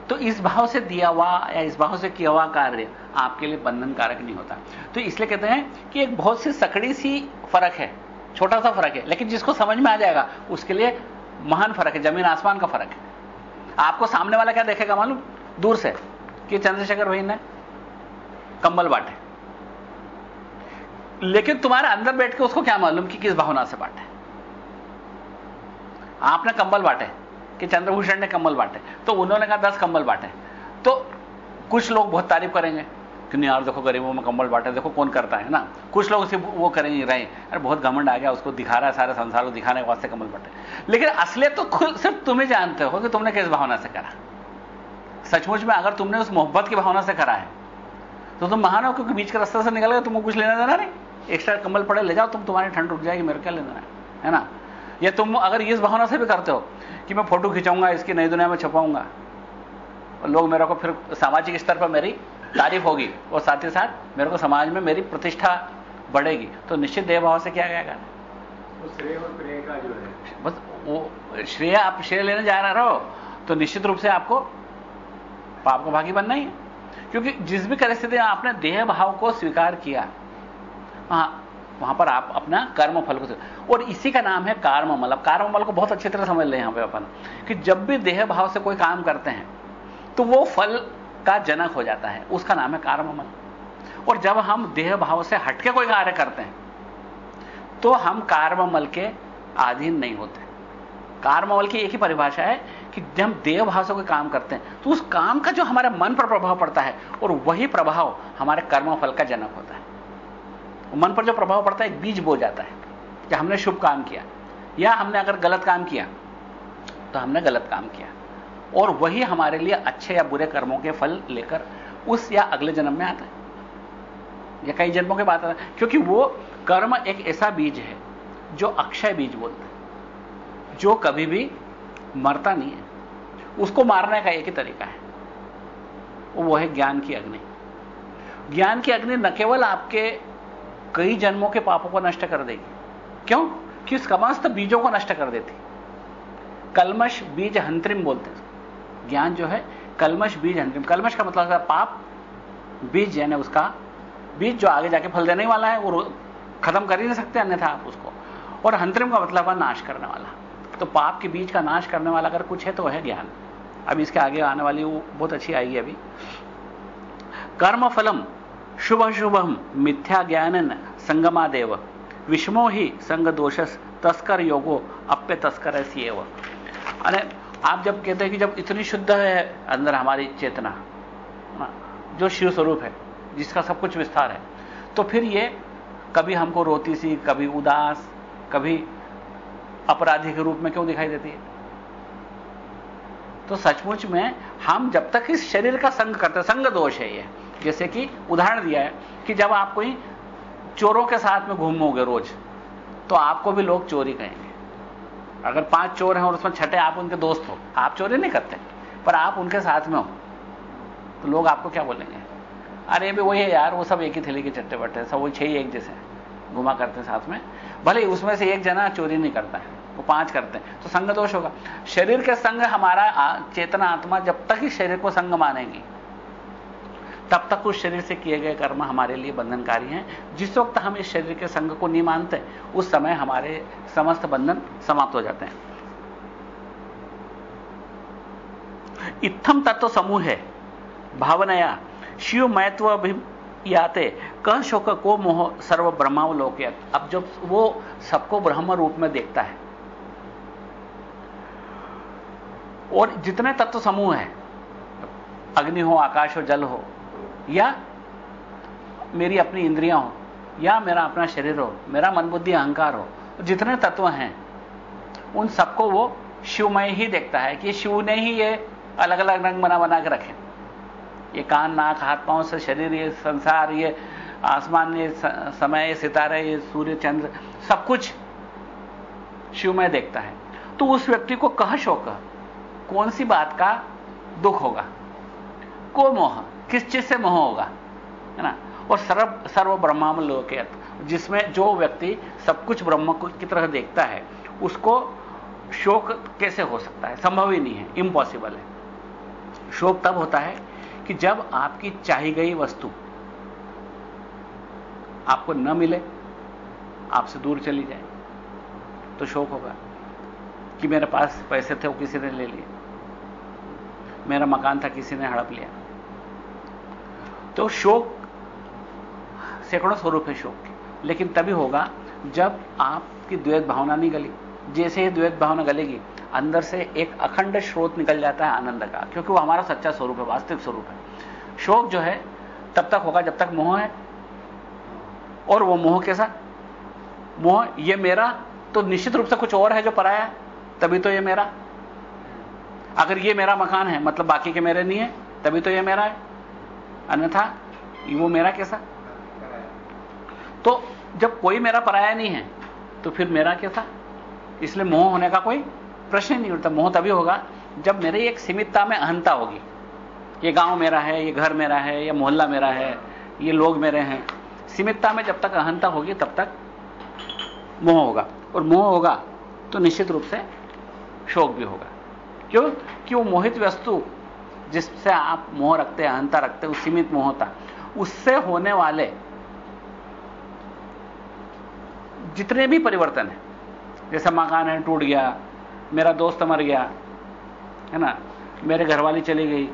तो इस भाव से दिया हुआ या इस भाव से किया हुआ कार्य आपके लिए बंधनकारक नहीं होता। तो इसलिए कहते हैं कि एक बहुत सी सकड़ी सी फ़र्क है, छोटा सा फ़र्क है, लेकिन जिसको समझ में आ जाएगा, उसके लिए महान फ़र्क है, ज़मीन आसमान का फ़र्क है। आपको सामने वाला क्या देखेगा मालूम? दूर से, कि चंद्रशेखर भाई ने कंबल बांटे लेकिन तुम्हारे अंदर बैठ के उसको क्या मालूम कि किस भावना से बांटे आपने कंबल बांटे कि चंद्रभूषण ने कंबल बांटे। तो उन्होंने कहा, दस कंबल बांटे। तो कुछ लोग बहुत तारीफ़ करेंगे कि, नहीं यार, देखो गरीबों में कंबल बांटे, देखो कौन करता है ना? कुछ लोग उसे वो करेंगे रहे अरे बहुत घमंड आ गया, उसको दिखा रहा है सारे संसार को, दिखाने के वास्ते कंबल बांटे। लेकिन असलियत तो खुद, सिर्फ़ तुम ही जानते हो कि तुमने किस भावना से करा। सचमुच में अगर तुमने उस मोहब्बत की भावना से करा है तो तुम महान हो, क्योंकि बीच के रास्ते से निकल गए तुमको कुछ लेना देना नहीं। एक्स्ट्रा कंबल पड़े, ले जाओ, तुम, तुम्हारी ठंड रुक जाएगी, मेरे क्या लेना है ना? या तुम अगर इस भावना से भी करते हो कि मैं फ़ोटो खिंचाऊँगा इसकी नई दुनिया में छपाऊँगा और लोग मेरे को फिर सामाजिक स्तर पर मेरी तारीफ़ होगी और साथ ही साथ मेरे को समाज में मेरी प्रतिष्ठा बढ़ेगी तो निश्चित देह भाव से क्या गया तो श्रेय और प्रेय का जो है। बस वो श्रेय आप श्रेय लेने जा रहे हो तो निश्चित रूप से आपको पाप का भागी बनना ही है। क्योंकि जिस भी परिस्थिति में आपने देह भाव को स्वीकार किया वहाँ वहाँ पर आप अपना कर्म फल को और इसी का नाम है कार्ममल। अब कार्ममल को बहुत अच्छी तरह समझ लें यहाँ पे अपन, कि जब भी देह भाव से कोई काम करते हैं तो वो फल का जनक हो जाता है। उसका नाम है कार्ममल। और जब हम देह भाव से हटके कोई कार्य करते हैं तो हम कार्ममल के अधीन नहीं होते। कार्ममल की एक ही परिभाषा है कि जब हम देह भाव से कोई काम करते हैं तो उस काम का जो हमारे मन पर प्रभाव पड़ता है, और वही प्रभाव हमारे कर्म फल का जनक होता है। मन पर जो प्रभाव पड़ता है, एक बीज बो जाता है कि हमने शुभ काम किया, या हमने अगर गलत काम किया तो हमने गलत काम किया। और वही हमारे लिए अच्छे या बुरे कर्मों के फल लेकर उस या अगले जन्म में आता है। या कई जन्मों के बाद आता है। क्योंकि वो कर्म एक ऐसा बीज है, जो अक्षय बीज बोलते हैं। जो कभी भी मरता नहीं है। उसको मारने का एक ही तरीका है। वो है ज्ञान की अग्नि। ज्ञान की अग्नि न केवल आपके कई जन्मों के पापों को नष्ट कर देगी। क्यों? कि उस समस्त बीजों को नष्ट कर देती। कलमश बीज हंत्रिम बोलते हैं ज्ञान जो है, कलमश बीज हंत्रिम कलमश का मतलब पाप, बीज यानी उसका बीज जो आगे जाके फल देने वाला है, वो खत्म कर ही नहीं सकते, अन्यथा आप उसको। और हंत्रिम का मतलब है नाश करने वाला। तो पाप के बीज का नाश करने वाला अगर कुछ है तो है ज्ञान। अभी इसके आगे आने वाली वो बहुत अच्छी आएगी अभी। कर्म फलम शुभ शुभम मिथ्या ज्ञान संगमादेव। विषमो ही संग दोषस तस्कर योगो अप्य तस्कर अरे, आप जब कहते हैं कि जब इतनी शुद्ध है, अंदर हमारी चेतना, जो शिव स्वरूप है, जिसका सब कुछ विस्तार है तो फिर ये कभी हमको रोती सी, कभी उदास, कभी अपराधी के रूप में क्यों दिखाई देती है? तो सचमुच में हम जब तक इस शरीर का संग करते संग दोष है ये। जैसे कि उदाहरण दिया है कि जब आप कोई चोरों के साथ में घूमोगे रोज तो आपको भी लोग चोरी कहेंगे। अगर पाँच चोर हैं और उसमें छठे आप उनके दोस्त हो, आप चोरी नहीं करते, पर आप उनके साथ में हो तो लोग आपको क्या बोलेंगे? अरे भी वही है यार, वो सब एक ही थैली के चट्टे बट्टे सब वो छह ही एक जैसे घुमा करते हैं साथ में। भले उसमें से एक जना चोरी नहीं करता है, वो पाँच करते हैं तो संग दोष होगा। शरीर के संग हमारा चेतना आत्मा जब तक ही शरीर को संग मानेगी तब तक उस शरीर से किए गए कर्म हमारे लिए बंधनकारी हैं। जिस वक्त हम इस शरीर के संग को नहीं मानते, उस समय हमारे समस्त बंधन समाप्त हो जाते हैं। इत्थम तत्व समूह है। भावनया, शिव महत्व याते, कह शोक को मोह सर्व ब्रह्मावलोक अब जब वो सबको ब्रह्म रूप में देखता है। और जितने तत्व समूह हैं, अग्नि हो, आकाश हो, जल हो या मेरी अपनी इंद्रियाँ हो, या मेरा अपना शरीर हो, मेरा मन बुद्धि अहंकार हो, जितने तत्व हैं, उन सबको वो शिवमय ही देखता है कि शिव ने ही ये अलग अलग रंग बना बना के रखे। ये कान, नाक, हाथ, पाँव से शरीर, ये संसार, ये आसमान, ये समय, ये सितारे, ये सूर्य, चंद्र, सब कुछ शिवमय देखता है। तो उस व्यक्ति को कह शोक कौन सी बात का दुख होगा? को मोह। किस चीज़ से मोह होगा? है ना? और सर्व सर्व ब्रह्माम लोकेत जिसमें जो व्यक्ति सब कुछ ब्रह्म की तरह देखता है, उसको शोक कैसे हो सकता है? संभव ही नहीं है। इम्पॉसिबल है। शोक तब होता है कि जब आपकी चाही गई वस्तु आपको न मिले, आपसे दूर चली जाए तो शोक होगा कि मेरे पास पैसे थे, वो किसी ने ले लिए। मेरा मकान था, किसी ने हड़प लिया। तो शोक, सैकड़ों स्वरूप है शोक लेकिन तभी होगा जब आपकी द्वैत भावना नहीं गली। जैसे ही द्वैत भावना गलेगी, अंदर से एक अखंड स्रोत निकल जाता है आनंद का, क्योंकि वो हमारा सच्चा स्वरूप है, वास्तविक स्वरूप है। शोक जो है, तब तक होगा जब तक मोह है। और वो मोह कैसा? मोह, ये मेरा तो निश्चित रूप से कुछ और है जो पराया तभी तो ये मेरा। अगर ये मेरा मकान है मतलब बाकी के मेरे नहीं है, तभी तो ये मेरा है। अन्यथा वो मेरा कैसा? तो जब कोई मेरा पराया नहीं है तो फिर मेरा कैसा? इसलिए मोह होने का कोई प्रश्न नहीं उठता। मोह तभी होगा जब मेरी एक सीमितता में अहंता होगी। ये गाँव मेरा है, ये घर मेरा है, ये मोहल्ला मेरा है, ये लोग मेरे हैं। सीमितता में जब तक अहंता होगी, तब तक मोह होगा। और मोह होगा तो निश्चित रूप से शोक भी होगा। क्यों? कि वो मोहित वस्तु जिससे आप मोह रखते हैं, अहंता रखते हैं, उस सीमित मोह होता उससे होने वाले जितने भी परिवर्तन है, जैसे मकान है, टूट गया, मेरा दोस्त मर गया, है ना? मेरे घरवाली चली गई।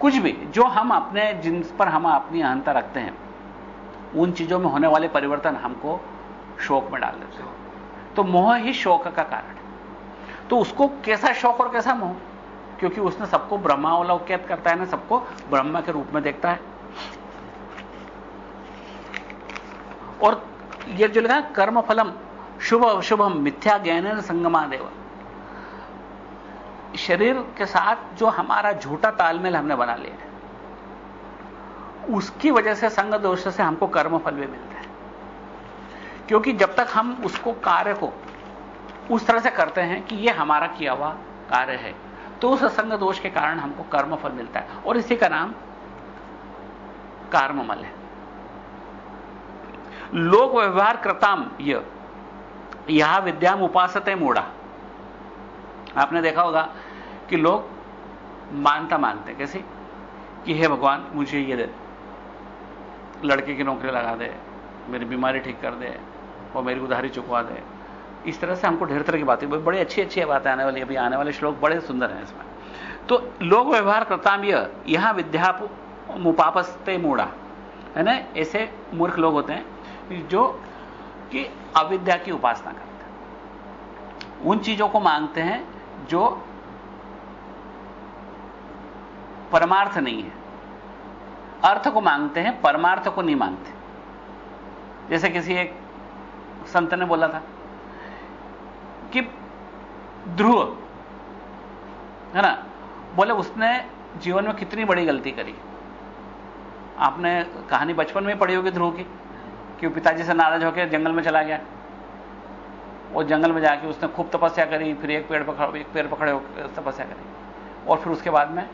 कुछ भी, जो हम अपने, जिन पर हम अपनी अहंता रखते हैं, उन चीज़ों में होने वाले परिवर्तन हमको शोक में डाल देते हैं। तो मोह ही शोक का कारण है। तो उसको कैसा शौक और कैसा मोह? क्योंकि उसने सबको ब्रह्मावलोकित करता है ना, सबको ब्रह्म के रूप में देखता है। और ये जो लिखा कर्म फलम शुभ अशुभम, मिथ्या ज्ञान संगमा देव शरीर के साथ जो हमारा झूठा तालमेल हमने बना लिया है, उसकी वजह से संग दोष से हमको कर्म फल भी मिलता है। क्योंकि जब तक हम उसको कार्य को उस तरह से करते हैं कि यह हमारा किया हुआ कार्य है तो उस असंग दोष के कारण हमको कर्म फल मिलता है। और इसी का नाम कार्ममल है। लोक व्यवहार कृताम यह विद्याम उपासते मूढ़ा आपने देखा होगा कि लोग मानता मानते, कैसे? कि हे भगवान, मुझे ये दे। लड़के की नौकरी लगा दे, मेरी बीमारी ठीक कर दे और मेरी उधारी चुकवा दे। इस तरह से हमको ढेर तरह की बातें, बड़ी अच्छी अच्छी बातें आने वाली अभी आने वाले श्लोक बड़े सुंदर हैं इसमें। तो लोग व्यवहार करता यह विद्या मुपापस्ते मूढ़ा। है ना? ऐसे मूर्ख लोग होते हैं जो कि अविद्या की उपासना करते हैं। उन चीज़ों को मांगते हैं जो परमार्थ नहीं है। अर्थ को मांगते हैं, परमार्थ को नहीं मांगते। जैसे किसी एक संत ने बोला था कि ध्रुव, है ना? बोले, उसने जीवन में कितनी बड़ी गलती करी? आपने कहानी बचपन में पढ़ी होगी ध्रुव की, कि वो पिताजी से नाराज़ होकर जंगल में चला गया। वो जंगल में जाके उसने खूब तपस्या करी, फिर एक पेड़ पकड़, एक पेड़ पकड़े होकर तपस्या करी। और फिर उसके बाद में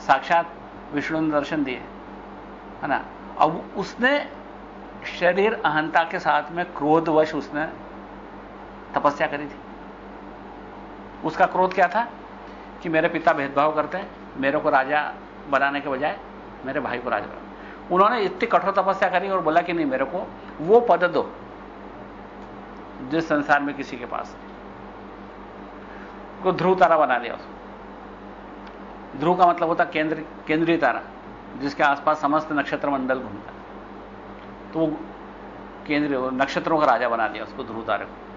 साक्षात विष्णु ने दर्शन दिए, है ना? अब उसने शरीर अहंता के साथ में क्रोधवश उसने तपस्या करी थी। उसका क्रोध क्या था? कि मेरे पिता भेदभाव करते हैं, मेरे को राजा बनाने के बजाय मेरे भाई को राजा बना उन्होंने इतनी कठोर तपस्या करी और बोला कि नहीं, मेरे को वो पद दो जिस संसार में किसी के पास को ध्रुव तारा बना दिया उसको ध्रुव का मतलब होता केंद्र, केंद्रीय तारा, जिसके आसपास समस्त नक्षत्र मंडल घूमता। तो वो केंद्रीय नक्षत्रों का राजा बना दिया उसको ध्रुव तारे को।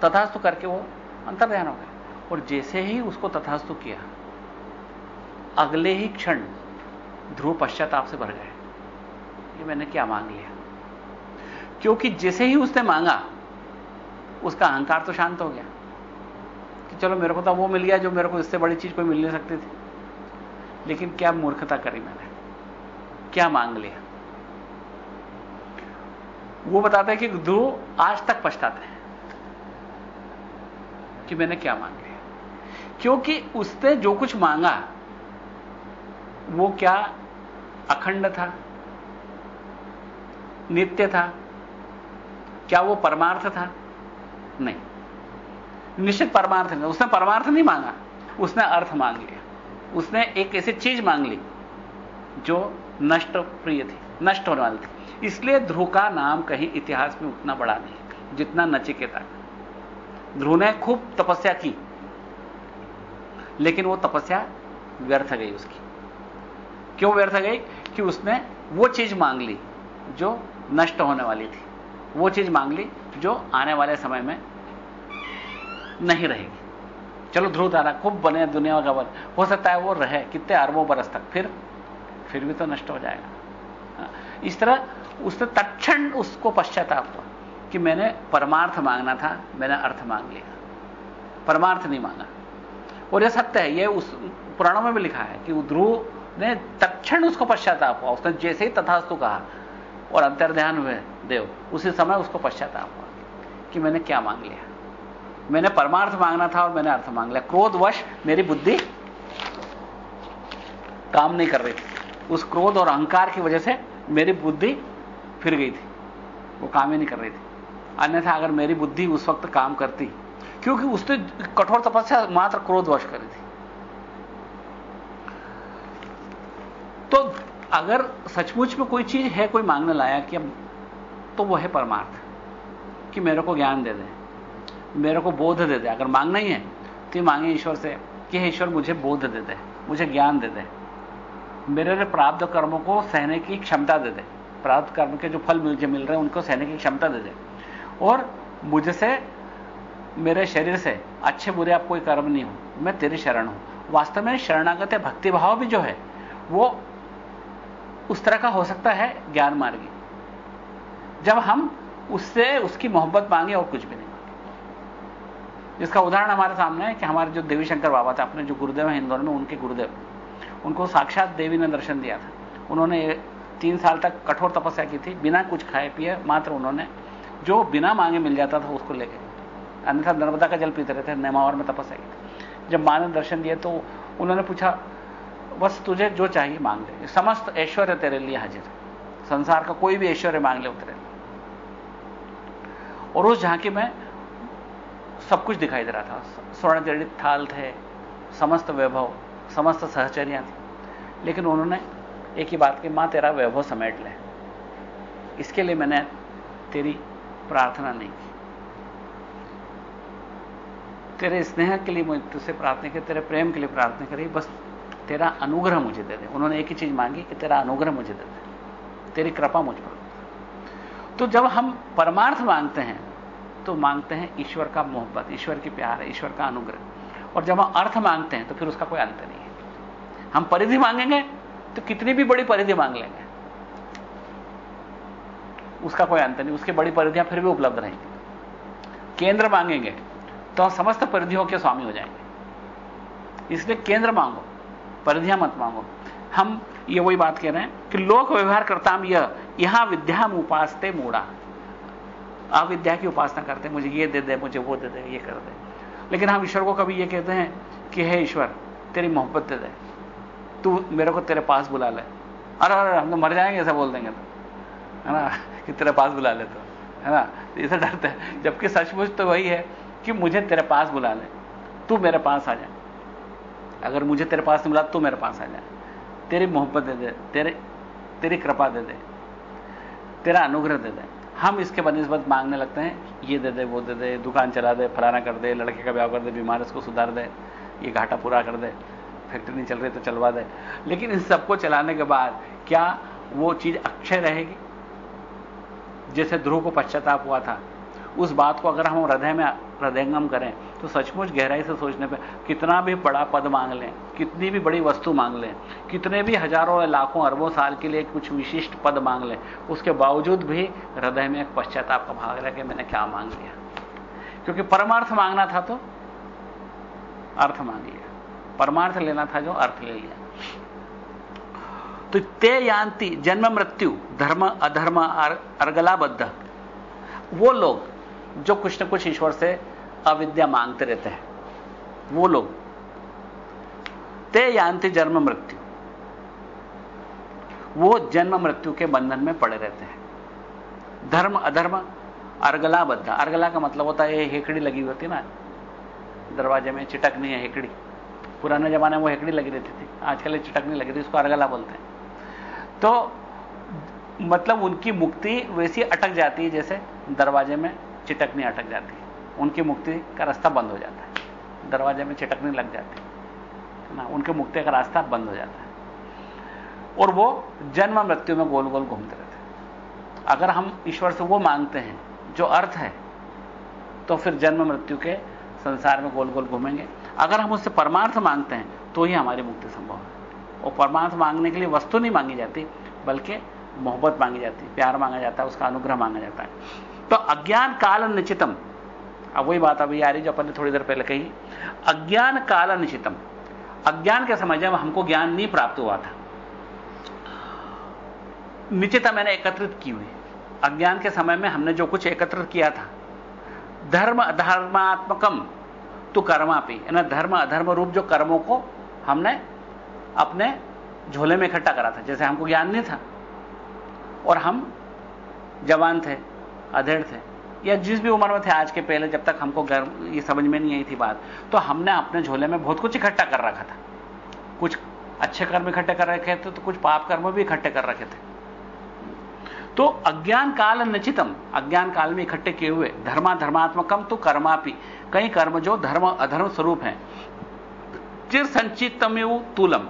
तथास्तु करके वो अंतर्ध्यान हो गया और जैसे ही उसको तथास्तु किया, अगले ही क्षण ध्रुव पश्चाताप से भर गए। ये मैंने क्या मांग लिया? क्योंकि जैसे ही उसने मांगा, उसका अहंकार तो शांत हो गया कि चलो मेरे को तो वो मिल गया जो मेरे को इससे बड़ी चीज़ कोई मिल नहीं सकती थी। लेकिन क्या मूर्खता करी मैंने? क्या मांग लिया? वो बताते हैं कि ध्रुव आज तक पछताते हैं। कि मैंने क्या मांग लिया। क्योंकि उसने जो कुछ मांगा, वो क्या अखंड था? नित्य था? क्या वो परमार्थ था? नहीं। निश्चित परमार्थ नहीं। उसने परमार्थ नहीं मांगा। उसने अर्थ मांग लिया। उसने एक ऐसी चीज़ मांग ली, जो नष्ट प्रिय थी, नष्ट होने वाली थी। इसलिए ध्रुव का नाम कहीं इतिहास में उतना बड़ा नहीं जितना नचिकेता ध्रुव ने खूब तपस्या की लेकिन वो तपस्या व्यर्थ गई उसकी। क्यों व्यर्थ गई? कि उसने वो चीज़ मांग ली जो नष्ट होने वाली थी। वो चीज़ मांग ली जो आने वाले समय में नहीं रहेगी। चलो ध्रुव तारा खूब बने दुनिया का बन हो सकता है वो रहे कितने अरबों बरस तक फिर फिर भी तो नष्ट हो जाएगा। हाँ, इस तरह उसने तत्ण उसको पश्चाताप हुआ। कि मैंने परमार्थ मांगना था, मैंने अर्थ मांग लिया। परमार्थ नहीं मांगा। और यह सत्य है, यह उस पुराणों में भी लिखा है कि ध्रुव ने तत्ण उसको पश्चाताप हुआ। उसने जैसे ही तथास्तु कहा, और अंतर ध्यान हुए, देव, उसी समय उसको पश्चाताप हुआ कि मैंने क्या मांग लिया। मैंने परमार्थ मांगना था और मैंने अर्थ मांग लिया। क्रोधवश मेरी बुद्धि काम नहीं कर रही थी। उस क्रोध और अहंकार की वजह से मेरी बुद्धि फिर गई थी। वो काम ही नहीं कर रही थी। अन्यथा अगर मेरी बुद्धि उस वक्त काम करती, क्योंकि उसने कठोर तपस्या मात्र क्रोधवश करी थी। तो अगर सचमुच में कोई चीज़ है, कोई मांगने लाया कि तो वो है परमार्थ, कि मेरे को ज्ञान दे दे, मेरे को बोध दे दे। अगर मांगना ही है तो मांगे ईश्वर से, कि ईश्वर, मुझे बोध दे दे, मुझे ज्ञान दे दे। मेरे प्राप्त कर्मों को सहने की क्षमता दे दे। प्राप्त कर्म के जो फल मुझे मिल रहे हैं, उनको सहने की क्षमता दे दे। और मुझसे मेरे शरीर से, अच्छे बुरे आप कोई कर्म नहीं हो, मैं तेरी शरण हूँ। वास्तव में शरणागत भक्ति भाव भी जो है, वो उस तरह का हो सकता है ज्ञान मार्गी। जब हम उससे, उसकी मोहब्बत मांगे और कुछ भी नहीं मांगे। जिसका उदाहरण हमारे सामने है कि हमारे जो देवी शंकर बाबा थे, अपने जो गुरुदेव हैं इंदौर में, उनके गुरुदेव। उनको साक्षात देवी ने दर्शन दिया था। उन्होंने तीन साल तक कठोर तपस्या की थी, बिना कुछ खाए पिए मात्र उन्होंने जो बिना मांगे मिल जाता था उसको लेके। अन्यथा नर्मदा का जल पीते रहते नेमावर में तपस्या की जब माँ ने दर्शन दिए तो उन्होंने पूछा, बस तुझे जो चाहिए मांग ले। समस्त ऐश्वर्य तेरे लिए हाजिर है। संसार का कोई भी ऐश्वर्य मांग ले तेरे लिए। और उस झांकी में सब कुछ दिखाई दे रहा था। स्वर्ण जड़ित थाल थे, समस्त वैभव, समस्त सहचर्या थी। लेकिन उन्होंने एक ही बात की, माँ, तेरा वैभव समेट ले। इसके लिए मैंने तेरी प्रार्थना नहीं की। तेरे स्नेह के लिए मुझे तुझसे प्रार्थना की, तेरे प्रेम के लिए प्रार्थना करी, बस तेरा अनुग्रह मुझे दे दे। उन्होंने एक ही चीज़ मांगी कि तेरा अनुग्रह मुझे दे दे। तेरी कृपा मुझ पर। तो जब हम परमार्थ मांगते हैं तो मांगते हैं ईश्वर का मोहब्बत, ईश्वर की प्यार, ईश्वर का अनुग्रह। और जब हम अर्थ मांगते हैं तो फिर उसका कोई अंत नहीं है। हम परिधि मांगेंगे तो कितनी भी बड़ी परिधि मांग लेंगे। उसका कोई अंत नहीं, उसकी बड़ी परिधियाँ फिर भी उपलब्ध रहेंगी। केंद्र मांगेंगे तो हम समस्त परिधियों के स्वामी हो जाएँगे। इसलिए केंद्र मांगो, परिधियाँ मत मांगो। हम ये वही बात कह रहे हैं कि लोक व्यवहार करता हम यह यहाँ विद्या उपासते मूड़ा। अविद्या की उपासना करते मुझे ये दे दे, मुझे वो दे दे, ये कर दे। लेकिन हम ईश्वर को कभी ये कहते हैं कि, हे ईश्वर, तेरी मोहब्बत दे दे। तू मेरे को तेरे पास बुला ले। अरे अरे, हम तो मर जाएँगे, ऐसा बोल देंगे तो। है ना? कि तेरे पास बुला ले तो है ना? इसे डरते हैं। जबकि सचमुच तो वही है कि मुझे तेरे पास बुला ले। तू मेरे पास आ जा। अगर मुझे तेरे पास नहीं बुला, तू मेरे पास आ जा। तेरी मोहब्बत दे दे, तेरे, तेरी कृपा दे दे, तेरा अनुग्रह दे दे। हम इसके बनस्बत मांगने लगते हैं, ये दे दे, वो दे दे, दुकान चला दे, फलाना कर दे, लड़के का ब्याह कर दे, बीमार इसको सुधार दे, ये घाटा पूरा कर दे, फैक्ट्री नहीं चल रही तो चलवा दे। लेकिन इन सबको चलाने के बाद क्या वो चीज़ अक्षय रहेगी? जैसे ध्रुव को पश्चाताप हुआ था, उस बात को अगर हम हृदय में, हृदयंगम करें तो सचमुच गहराई से सोचने पर कितना भी बड़ा पद मांग लें, कितनी भी बड़ी वस्तु मांग लें, कितने भी हज़ारों लाखों अरबों साल के लिए कुछ विशिष्ट पद मांग लें, उसके बावजूद भी हृदय में एक पश्चाताप का भाग रह कि मैंने क्या मांग लिया? क्योंकि परमार्थ मांगना था तो अर्थ मांग लिया। परमार्थ लेना था जो अर्थ ले लिया। तो ते यान्ति, जन्म मृत्यु, धर्म, अधर्म अर्गलाबद्ध। वो लोग जो कुछ न कुछ ईश्वर से अविद्या मांगते रहते हैं। वो लोग। ते यान्ति, जन्म, मृत्यु। वो जन्म, मृत्यु के बंधन में पड़े रहते हैं। धर्म, अधर्म, अर्गलाबद्ध। अर्गला का मतलब होता है हेकड़ी लगी होती ना? दरवाजे में चिटक नहीं है हेकड़ी। पुराने जमाने में वो हेकड़ी लगी रहती थी। आजकल चिटक नहीं लगी थी उसको अर्गला बोलते हैं। तो मतलब उनकी मुक्ति वैसी अटक जाती है, जैसे दरवाजे में चिटकनी अटक जाती है। उनकी मुक्ति का रास्ता बंद हो जाता है। दरवाजे में चिटकनी लग जाती है ना? उनके मुक्ति का रास्ता बंद हो जाता है। और वो जन्म मृत्यु में गोल गोल घूमते रहते हैं। अगर हम ईश्वर से वो मांगते हैं, जो अर्थ है तो फिर जन्म मृत्यु के संसार में गोल गोल घूमेंगे। अगर हम उससे परमार्थ मांगते हैं तो ही हमारी मुक्ति संभव है। और परमार्थ मांगने के लिए वस्तु नहीं मांगी जाती, बल्कि मोहब्बत मांगी जाती, प्यार मांगा जाता है, उसका अनुग्रह मांगा जाता है। तो अज्ञान काल निश्चितम। अब वही बात अभी आ रही जो अपन ने थोड़ी देर पहले कही। अज्ञान काल निश्चितम। अज्ञान के समय जब हमको ज्ञान नहीं प्राप्त हुआ था निश्चित मैंने एकत्रित की हुई। अज्ञान के समय में हमने जो कुछ एकत्रित किया था, धर्म अधर्मात्मकम तो कर्मापी ना धर्म अधर्म रूप जो कर्मों को हमने अपने झोले में इकट्ठा करा था, जैसे हमको ज्ञान नहीं था। और हम जवान थे, अधेड़ थे, या जिस भी उम्र में थे, आज के पहले, जब तक हमको गर्म, ये समझ में नहीं आई थी बात तो हमने अपने झोले में बहुत कुछ इकट्ठा कर रखा था। कुछ अच्छे कर्म इकट्ठे कर रखे थे तो कुछ पाप कर्म भी इकट्ठे कर रखे थे। तो अज्ञान काल नचितम, अज्ञान काल में इकट्ठे किए हुए, धर्मा धर्मात्मकम तो कर्मापि, कई कर्म जो धर्म, अधर्म स्वरूप हैं। चिर संचितमेव तुलम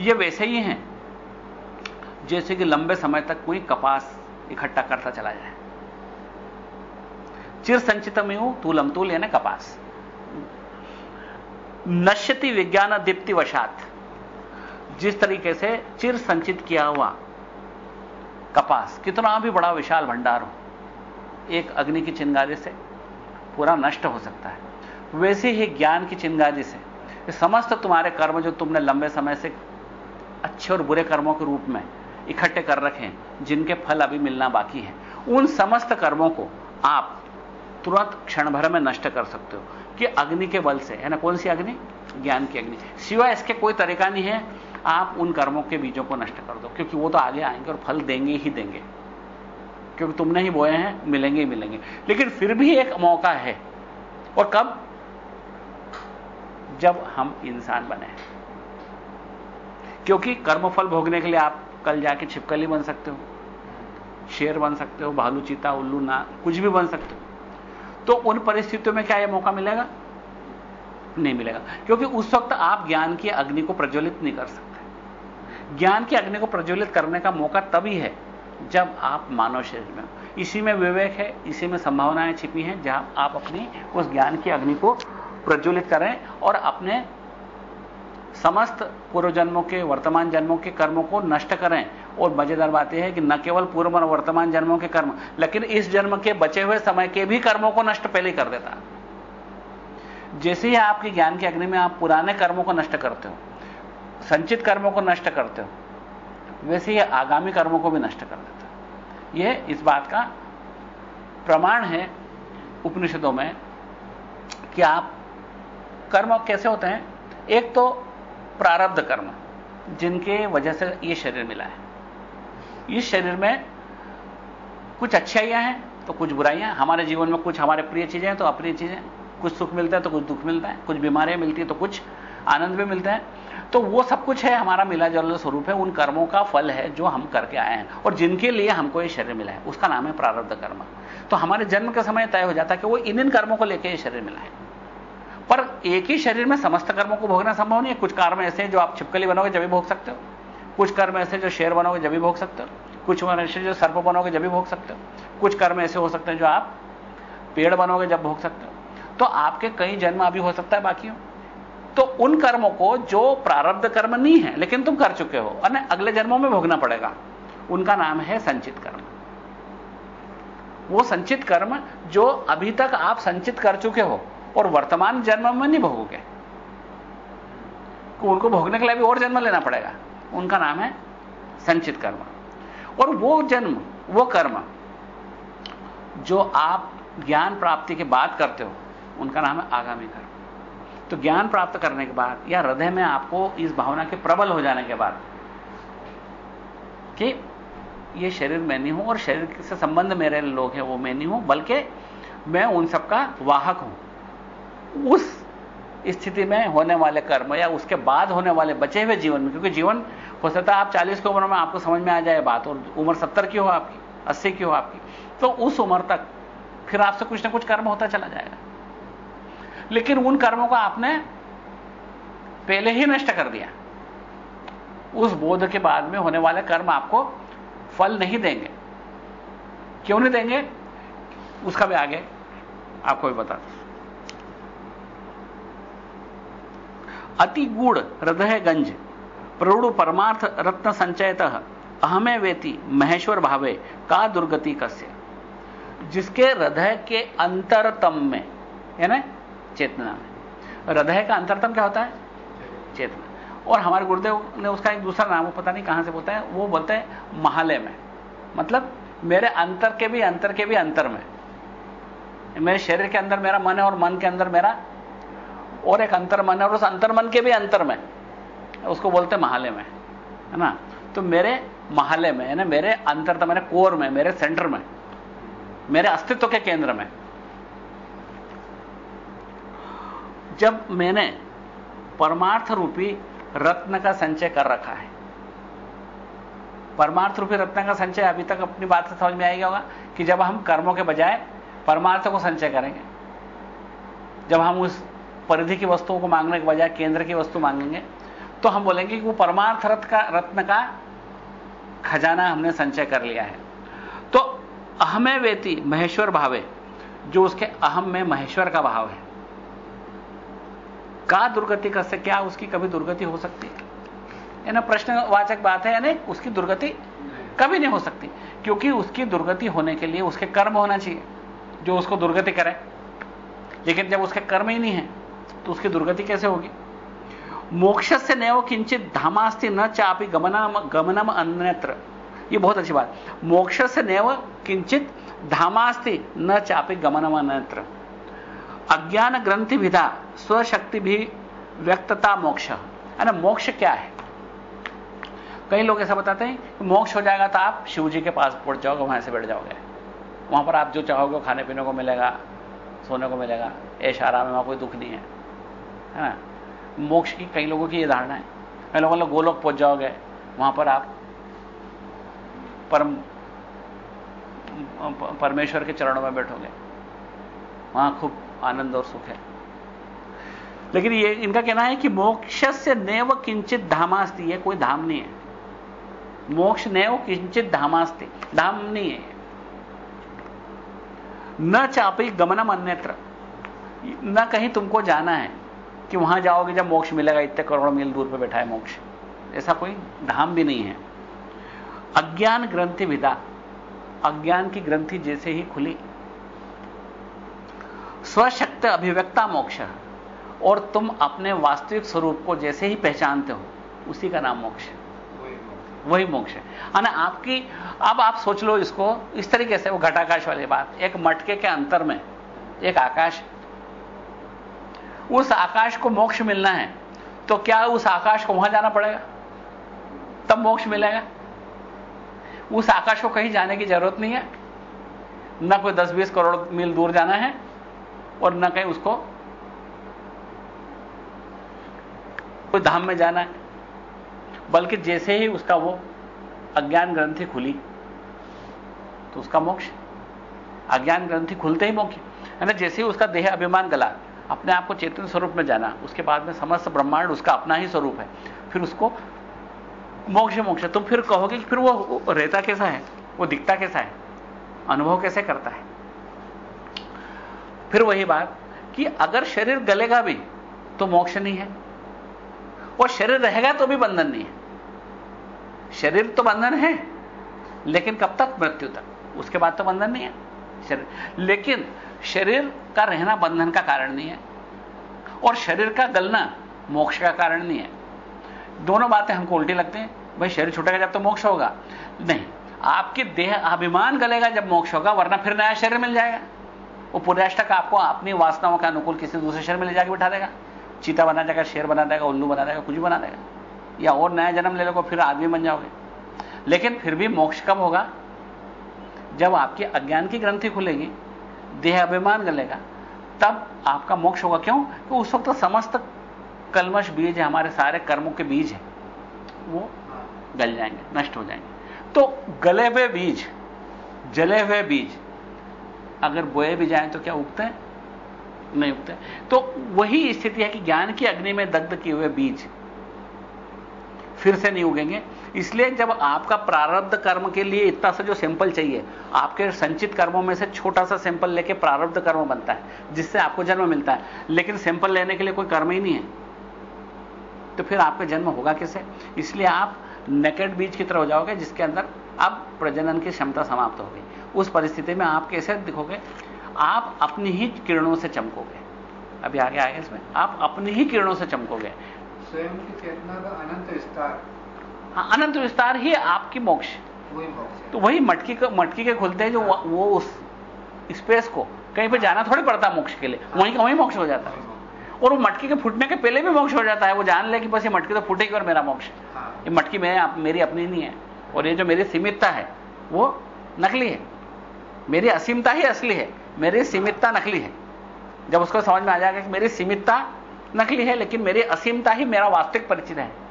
ये वैसे ही हैं, जैसे कि लंबे समय तक कोई कपास इकट्ठा करता चला जाए। चिर संचितमेव तूलम तूल यानी कपास। नश्यति विज्ञान दीप्ति वशात। जिस तरीके से चिर संचित किया हुआ कपास, कितना भी बड़ा विशाल भंडार हो, एक अग्नि की चिंगारी से पूरा नष्ट हो सकता है। वैसे ही ज्ञान की चिंगारी से समस्त तुम्हारे कर्म जो तुमने लंबे समय से अच्छे और बुरे कर्मों के रूप में इकट्ठे कर रखे हैं जिनके फल अभी मिलना बाकी है। उन समस्त कर्मों को आप तुरंत क्षण भर में नष्ट कर सकते हो। कि अग्नि के बल से, है ना, कौन सी अग्नि? ज्ञान की अग्नि। सिवाय इसके कोई तरीका नहीं है, आप उन कर्मों के बीजों को नष्ट कर दो, क्योंकि वो तो आगे आएँगे और फल देंगे ही देंगे। क्योंकि तुमने ही बोए हैं, मिलेंगे ही मिलेंगे। लेकिन फिर भी एक मौका है। और कब? जब हम इंसान बने क्योंकि कर्मफल भोगने के लिए आप कल जाके छिपकली बन सकते हो, शेर बन सकते हो, भालू, चीता, उल्लू, ना, कुछ भी बन सकते हो। तो उन परिस्थितियों में क्या यह मौका मिलेगा? नहीं मिलेगा। क्योंकि उस वक्त आप ज्ञान की अग्नि को प्रज्वलित नहीं कर सकते। ज्ञान की अग्नि को प्रज्वलित करने का मौका तभी है जब आप मानव शरीर में इसी में विवेक है, इसी में संभावनाएँ छिपी हैं जहाँ आप अपनी उस ज्ञान की अग्नि को प्रज्वलित करें और अपने समस्त पूर्व जन्मों के, वर्तमान जन्मों के कर्मों को नष्ट करें। और मज़ेदार बात यह है कि न केवल पूर्व और वर्तमान जन्मों के कर्म, लेकिन इस जन्म के बचे हुए समय के भी कर्मों को नष्ट पहले कर देता। जैसे ही आपके ज्ञान की अग्नि में आप पुराने कर्मों को नष्ट करते हो, संचित कर्मों को नष्ट करते हो, वैसे ही आगामी कर्मों को भी नष्ट कर देता यह इस बात का प्रमाण है उपनिषदों में कि आप कर्म कैसे होते हैं। एक तो प्रारब्ध कर्म, जिनके वजह से ये शरीर मिला है। इस शरीर में कुछ अच्छाइयाँ हैं तो कुछ बुराइयाँ। हमारे जीवन में कुछ हमारे प्रिय चीज़ें हैं तो अप्रिय चीज़ें। कुछ सुख मिलता है तो कुछ दुख मिलता है। कुछ बीमारियाँ मिलती है तो कुछ आनंद भी मिलता है। तो वो सब कुछ है, हमारा मिला जुला स्वरूप है। उन कर्मों का फल है जो हम करके आए हैं। और जिनके लिए हमको ये शरीर मिला है, उसका नाम है प्रारब्ध कर्म। तो हमारे जन्म के समय तय हो जाता है कि वो इन इन कर्मों को लेकर ये शरीर मिला है। पर एक ही शरीर में समस्त कर्मों को भोगना संभव नहीं है। कुछ कर्म ऐसे हैं जो आप छिपकली बनोगे जब भी भोग सकते हो। कुछ कर्म ऐसे जो शेर बनोगे जब भी भोग सकते हो। कुछ ऐसे जो सर्प बनोगे जब भी भोग सकते हो। कुछ कर्म ऐसे हो सकते हैं जो आप पेड़ बनोगे जब भोग सकते हो। तो आपके कई जन्म अभी हो सकता है बाकी तो उन कर्मों को जो प्रारब्ध कर्म नहीं है, लेकिन तुम कर चुके हो और अगले जन्मों में भोगना पड़ेगा। उनका नाम है संचित कर्म। वो संचित कर्म जो अभी तक आप संचित कर चुके हो और वर्तमान जन्म में नहीं भोगोगे। उनको भोगने के लिए भी और जन्म लेना पड़ेगा। उनका नाम है संचित कर्म। और वो जन्म, वो कर्म, जो आप ज्ञान प्राप्ति के बाद करते हो, उनका नाम है आगामी कर्म। तो ज्ञान प्राप्त करने के बाद या हृदय में आपको इस भावना के प्रबल हो जाने के बाद कि ये शरीर मैं नहीं हूँ और शरीर से संबंध मेरे लोग हैं, वो मैं नहीं हूँ, बल्कि मैं उन सबका वाहक हूँ। उस स्थिति में होने वाले कर्म या उसके बाद होने वाले बचे हुए जीवन में, क्योंकि जीवन हो सकता है आप 40 की उम्र में आपको समझ में आ जाए बात, और उम्र 70 की हो आपकी 80 की हो आपकी तो उस उम्र तक फिर आपसे कुछ ना कुछ कर्म होता चला जाएगा। लेकिन उन कर्मों को आपने पहले ही नष्ट कर दिया। उस बोध के बाद में होने वाले कर्म आपको फल नहीं देंगे। क्यों नहीं देंगे? उसका भी आगे आपको भी बता अति गूढ़ हृदय गंज प्रौढ़ परमार्थ रत्न संचयत, अहमे वेति महेश्वर भावे, का दुर्गति कस्य? जिसके हृदय के अंतरतम में, है ना? चेतना में। हृदय का अंतरतम क्या होता है? चेतना। और हमारे गुरुदेव ने उसका एक दूसरा नाम पता नहीं कहाँ से बोलते हैं, वो बोलते हैं महालय में। मतलब मेरे अंतर के भी, अंतर के भी अंतर में। मेरे शरीर के अंदर मेरा मन है और मन के अंदर मेरा और एक अंतर्मन है और उस अंतर्मन के भी अंतर में। उसको बोलते महालय में, है ना? तो मेरे महालय में, यानी मेरे अंतर मेरे कोर में, मेरे सेंटर में, मेरे अस्तित्व के केंद्र में, जब मैंने परमार्थ रूपी रत्न का संचय कर रखा है, परमार्थ रूपी रत्न का संचय अभी तक अपनी बात से समझ में आएगा होगा कि जब हम कर्मों के बजाय परमार्थ को संचय करेंगे, जब हम उस परिधि की वस्तुओं को मांगने के बजाय केंद्र की वस्तु मांगेंगे तो हम बोलेंगे कि वो परमार्थ रथ का, रत्न का खजाना हमने संचय कर लिया है। तो अहमे वेती महेश्वर भावे, जो उसके अहम में महेश्वर का भाव है। का दुर्गति कर से क्या उसकी कभी दुर्गति हो सकती? है ना प्रश्नवाचक बात है यानी उसकी दुर्गति कभी नहीं हो सकती, क्योंकि उसकी दुर्गति होने के लिए उसके कर्म होना चाहिए, जो उसको दुर्गति करे। लेकिन जब उसके कर्म ही नहीं है तो उसकी दुर्गति कैसे होगी? मोक्ष से नैव किंचित धामास्ति न चापी गमनम गमनम अन्यत्र। ये बहुत अच्छी बात। मोक्ष से नैव किंचित धामास्ति न चापी गमनम अन्यत्र। अज्ञान ग्रंथि विधा स्वशक्ति भी व्यक्तता मोक्ष। है ना मोक्ष क्या है? कई लोग ऐसा बताते हैं कि मोक्ष हो जाएगा तो आप शिव जी के पास पहुँच जाओगे, वहाँ से बैठ जाओगे। वहाँ पर आप जो चाहोगे खाने पीने को मिलेगा, सोने को मिलेगा। ऐश आराम में वहाँ कोई दुख नहीं है। है ना? मोक्ष की कई लोगों की यह धारणा है। कई लोगों लोग गोलोक पहुँच जाओगे, वहाँ पर आप परम परमेश्वर के चरणों में बैठोगे। वहाँ खूब आनंद और सुख है। लेकिन ये, इनका कहना है कि मोक्ष से नेव किंचित धामास्ती है कोई धाम नहीं है। मोक्ष नेव किंचित धामास्ती, धाम नहीं है न चापी गमनम अन्यत्र। न कहीं तुमको जाना है। कि वहाँ जाओगे जब मोक्ष मिलेगा, इतने करोड़ मील दूर पर बैठा है मोक्ष। ऐसा कोई धाम भी नहीं है। अज्ञान ग्रंथि विदा। अज्ञान की ग्रंथि जैसे ही खुली। स्वशक्त अभिव्यक्ता मोक्ष। और तुम अपने वास्तविक स्वरूप को जैसे ही पहचानते हो, उसी का नाम मोक्ष। है वही मोक्ष। है ना आपकी, अब आप सोच लो इसको, इस तरीके से वो घटाकाश वाली बात। एक मटके के अंतर में, एक आकाश। उस आकाश को मोक्ष मिलना है तो क्या उस आकाश को वहाँ जाना पड़ेगा? तब मोक्ष मिलेगा। उस आकाश को कहीं जाने की ज़रूरत नहीं है। ना कोई 10-20 करोड़ मील दूर जाना है, और न कहीं उसको कोई धाम में जाना है। बल्कि जैसे ही उसका वो अज्ञान ग्रंथि खुली तो उसका मोक्ष। अज्ञान ग्रंथि खुलते ही मोक्ष। है ना? जैसे ही उसका देह अभिमान गला अपने आप को चेतन स्वरूप में जाना, उसके बाद में समस्त ब्रह्मांड उसका अपना ही स्वरूप है। फिर उसको मोक्ष मोक्ष तुम फिर कहोगे कि फिर वो रहता कैसा है? वो दिखता कैसा है? अनुभव कैसे करता है? फिर वही बात कि अगर शरीर गलेगा भी तो मोक्ष नहीं है। और शरीर रहेगा तो भी बंधन नहीं है। शरीर तो बंधन है, लेकिन कब तक मृत्यु तक? उसके बाद तो बंधन नहीं है। शरीर। लेकिन शरीर का रहना बंधन का कारण नहीं है। और शरीर का गलना मोक्ष का कारण नहीं है। दोनों बातें हमको उल्टी लगती हैं। भाई, शरीर छूटेगा जब तो मोक्ष होगा। नहीं, आपके देह अभिमान गलेगा जब मोक्ष होगा, वरना फिर नया शरीर मिल जाएगा। वो पुर्याष्टक आपको अपनी वासनाओं के अनुकूल किसी दूसरे शहर में ले जाकर बिठा देगा। चीता बना देगा, शेर बना देगा, उल्लू बना देगा, कुछ बना देगा। या और नया जन्म ले लो, फिर आदमी बन जाओगे। लेकिन फिर भी मोक्ष कब होगा? जब आपकी अज्ञान की ग्रंथि खुलेगी देह अभिमान गलेगा तब आपका मोक्ष होगा। क्यों? तो उस वक्त तो समस्त कलमश बीज है, हमारे सारे कर्मों के बीज है। वो गल जाएँगे, नष्ट हो जाएँगे। तो गले हुए बीज, जले हुए बीज, अगर बोए भी जाए तो क्या उगते हैं? नहीं उगते तो वही स्थिति है कि ज्ञान की अग्नि में दग्ध किए हुए बीज फिर से नहीं उगेंगे। इसलिए जब आपका प्रारब्ध कर्म के लिए इतना सा जो सैंपल चाहिए, आपके संचित कर्मों में से छोटा सा सैंपल लेके प्रारब्ध कर्म बनता है, जिससे आपको जन्म मिलता है। लेकिन सैंपल लेने के लिए कोई कर्म ही नहीं है। तो फिर आपका जन्म होगा कैसे? इसलिए आप नेकेड बीज की तरह हो जाओगे, जिसके अंदर अब प्रजनन की क्षमता समाप्त होगी। उस परिस्थिति में आप कैसे दिखोगे? आप अपनी ही किरणों से चमकोगे। अभी आगे आगे इसमें। आप अपनी ही किरणों से चमकोगे। स्वयं की चेतना का अनंत विस्तार। अनंत विस्तार ही आपकी मोक्ष। वही मोक्ष तो वही मटकी का मटकी के खुलते हैं जो वो, उस स्पेस को कहीं पर जाना थोड़ी पड़ता मोक्ष के लिए। वहीं का वहीं मोक्ष हो जाता। है। और वो मटकी के फूटने के पहले भी मोक्ष हो जाता है। वो जान ले कि बस ये मटकी तो फूटेगी और मेरा मोक्ष। है। ये मटकी में आप, मेरी अपनी नहीं है। और ये जो मेरी सीमितता है वो नकली है। मेरी असीमता ही असली है। मेरी सीमितता नकली है। जब उसको समझ में आ जाएगा कि मेरी सीमितता नकली है लेकिन मेरी असीमता ही मेरा वास्तविक परिचय है।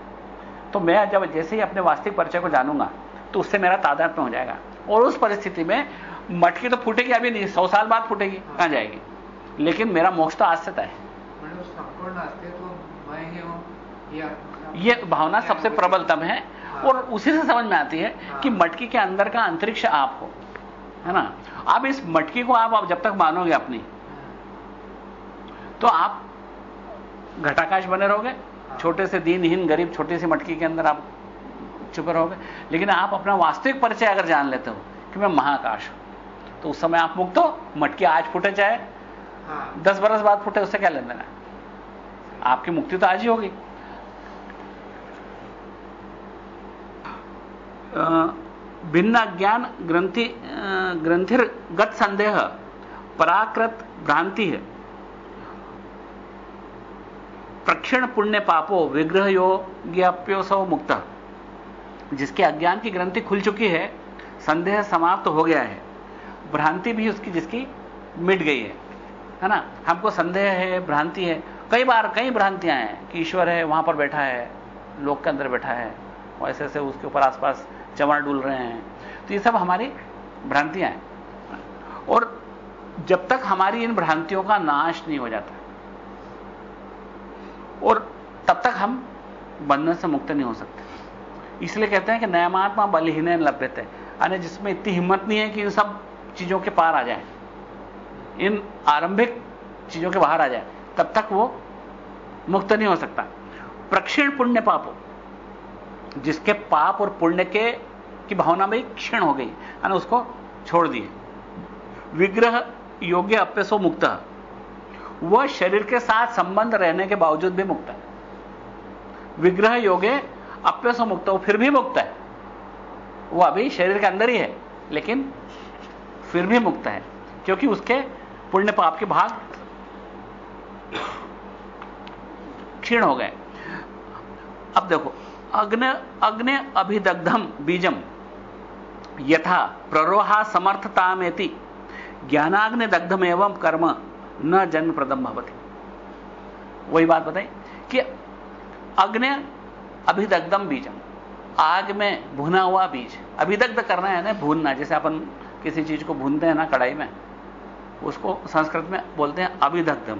तो मैं जब जैसे ही अपने वास्तविक परिचय को जानूँगा तो उससे मेरा तादात्म्य हो जाएगा। और उस परिस्थिति में मटकी तो फूटेगी अभी नहीं सौ साल बाद फूटेगी कहाँ जाएगी? लेकिन मेरा मोक्ष तो आज से तय है। ही हूँ या भावना सबसे प्रबलतम है। और उसी से समझ में आती है कि मटकी के अंदर का अंतरिक्ष आप हो है ना? अब इस मटकी को आप अब जब तक मानोगे अपनी तो आप घटाकाश बने रहोगे। छोटे से दीनहीन गरीब छोटी सी मटकी के अंदर आप चुप रहोगे। लेकिन आप अपना वास्तविक परिचय अगर जान लेते हो कि मैं महाकाश हूँ तो उस समय आप मुक्त हो मटकी आज फूटे चाहे हाँ। दस बरस बाद फूटे उससे क्या लेना है? आपकी मुक्ति तो आज ही होगी। भिन्न ज्ञान ग्रंथि ग्रंथिर गत संदेह पराकृत भ्रांति है। प्रक्षण पुण्य पापो विग्रह योग्याप्योसव मुक्त। जिसके अज्ञान की ग्रंथि खुल चुकी है, संदेह समाप्त हो गया है। भ्रांति भी उसकी जिसकी मिट गई है। है ना? हमको संदेह है, भ्रांति है। कई बार कई भ्रांतियाँ हैं कि ईश्वर है, वहाँ पर बैठा है, लोक के अंदर बैठा है, और ऐसे ऐसे उसके ऊपर आसपास चमड़ डुल रहे हैं। तो ये सब हमारी भ्रांतियाँ हैं। और जब तक हमारी इन भ्रांतियों का नाश नहीं हो जाता और तब तक हम बंधन से मुक्त नहीं हो सकते। इसलिए कहते हैं कि नयमात्मा बलहीन लभ्यते यानी जिसमें इतनी हिम्मत नहीं है कि इन सब चीज़ों के पार आ जाए। इन आरंभिक चीज़ों के बाहर आ जाए, तब तक वो मुक्त नहीं हो सकता। प्रक्षीण पुण्य पापो, जिसके पाप और पुण्य के, की भावना में क्षीण हो गई, यानी उसको छोड़ दिए। विग्रह योग्य अप्यसो मुक्त। वह शरीर के साथ संबंध रहने के बावजूद भी मुक्त है। विग्रह योगे अप्य से मुक्त वो फिर भी मुक्त है। वो अभी शरीर के अंदर ही है, लेकिन फिर भी मुक्त है, क्योंकि उसके पुण्य पाप के भाग क्षीण हो गए। अब देखो, अग्नि अग्नि अभिदग्धम बीजम यथा प्ररोहा समर्थतामेति ज्ञानाग्नि दग्धम एवं कर्म। न जन्म प्रदम भवती। वही बात बताई कि अग्नि अभिदग्धम बीजम। आग में भुना हुआ बीज। अभिदग्ध करना है ना, भूनना जैसे अपन किसी चीज़ को भूनते हैं ना कढ़ाई में, उसको संस्कृत में बोलते हैं अभिदग्धम,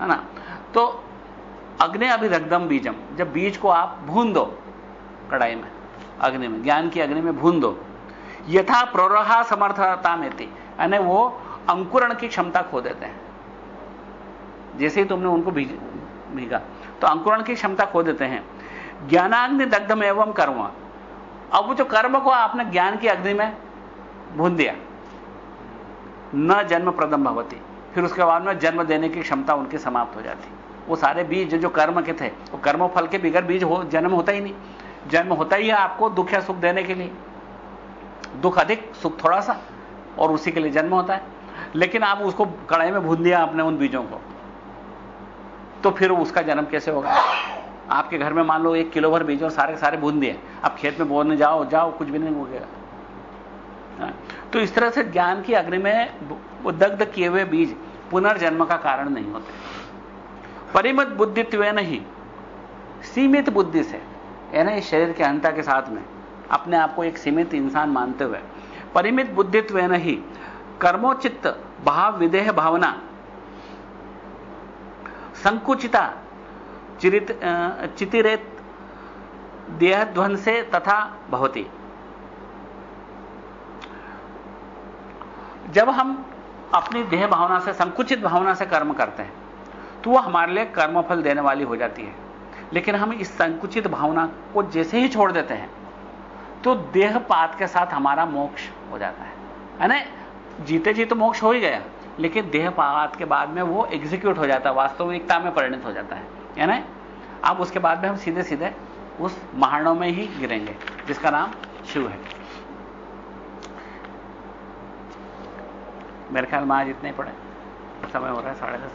है ना? तो अग्नि अभिदग्धम बीजम। जब बीज को आप भून दो कढ़ाई में, अग्नि में, ज्ञान की अग्नि में भून दो। यथा प्रोरहा समर्थता में थी यानी वो अंकुरण की क्षमता खो देते हैं। जैसे ही तुमने उनको भीगा तो अंकुरण की क्षमता खो देते हैं। ज्ञानाग्नि दग्धम एवं कर्म। अब वो जो कर्म को आपने ज्ञान की अग्नि में भून दिया, न जन्म प्रदम भवती। फिर उसके बाद में जन्म देने की क्षमता उनकी समाप्त हो जाती। वो सारे बीज जो कर्म के थे, वो कर्म फल के बिगड़ बीज हो, जन्म होता ही नहीं। जन्म होता ही है आपको दुख या सुख देने के लिए। दुख अधिक, सुख थोड़ा सा, और उसी के लिए जन्म होता है। लेकिन आप उसको कढ़ाई में भून दिया आपने उन बीजों को तो फिर उसका जन्म कैसे होगा? आपके घर में मान लो एक किलो भर बीज और सारे सारे भून दिए आप खेत में बोने जाओ जाओ कुछ भी नहीं उगेगा। हाँ, तो इस तरह से ज्ञान की अग्नि में वो दग्ध किए हुए बीज पुनर्जन्म का कारण नहीं होते। परिमित बुद्धित्व नहीं सीमित बुद्धि से यानी इस शरीर के अहंता के साथ में अपने आप को एक सीमित इंसान मानते हुए परिमित बुद्धित्व नहीं कर्मोचित भाव, विदेह भावना, संकुचिता, चिरित चितिरेत, देहध्वंसे तथा भवती। जब हम अपनी देह भावना से, संकुचित भावना से कर्म करते हैं तो वह हमारे लिए कर्मफल देने वाली हो जाती है। लेकिन हम इस संकुचित भावना को जैसे ही छोड़ देते हैं तो देहपात के साथ हमारा मोक्ष हो जाता है। है ना? जीते जी तो मोक्ष हो ही गया। लेकिन देहपात के बाद में वो एग्जीक्यूट हो जाता है, वास्तविकता में परिणत हो जाता है। है ना? अब उसके बाद में हम सीधे सीधे उस महाणों में ही गिरेंगे, जिसका नाम शिव है। मेरे ख्याल में आज इतने पड़े समय हो रहा है साढ़े दस।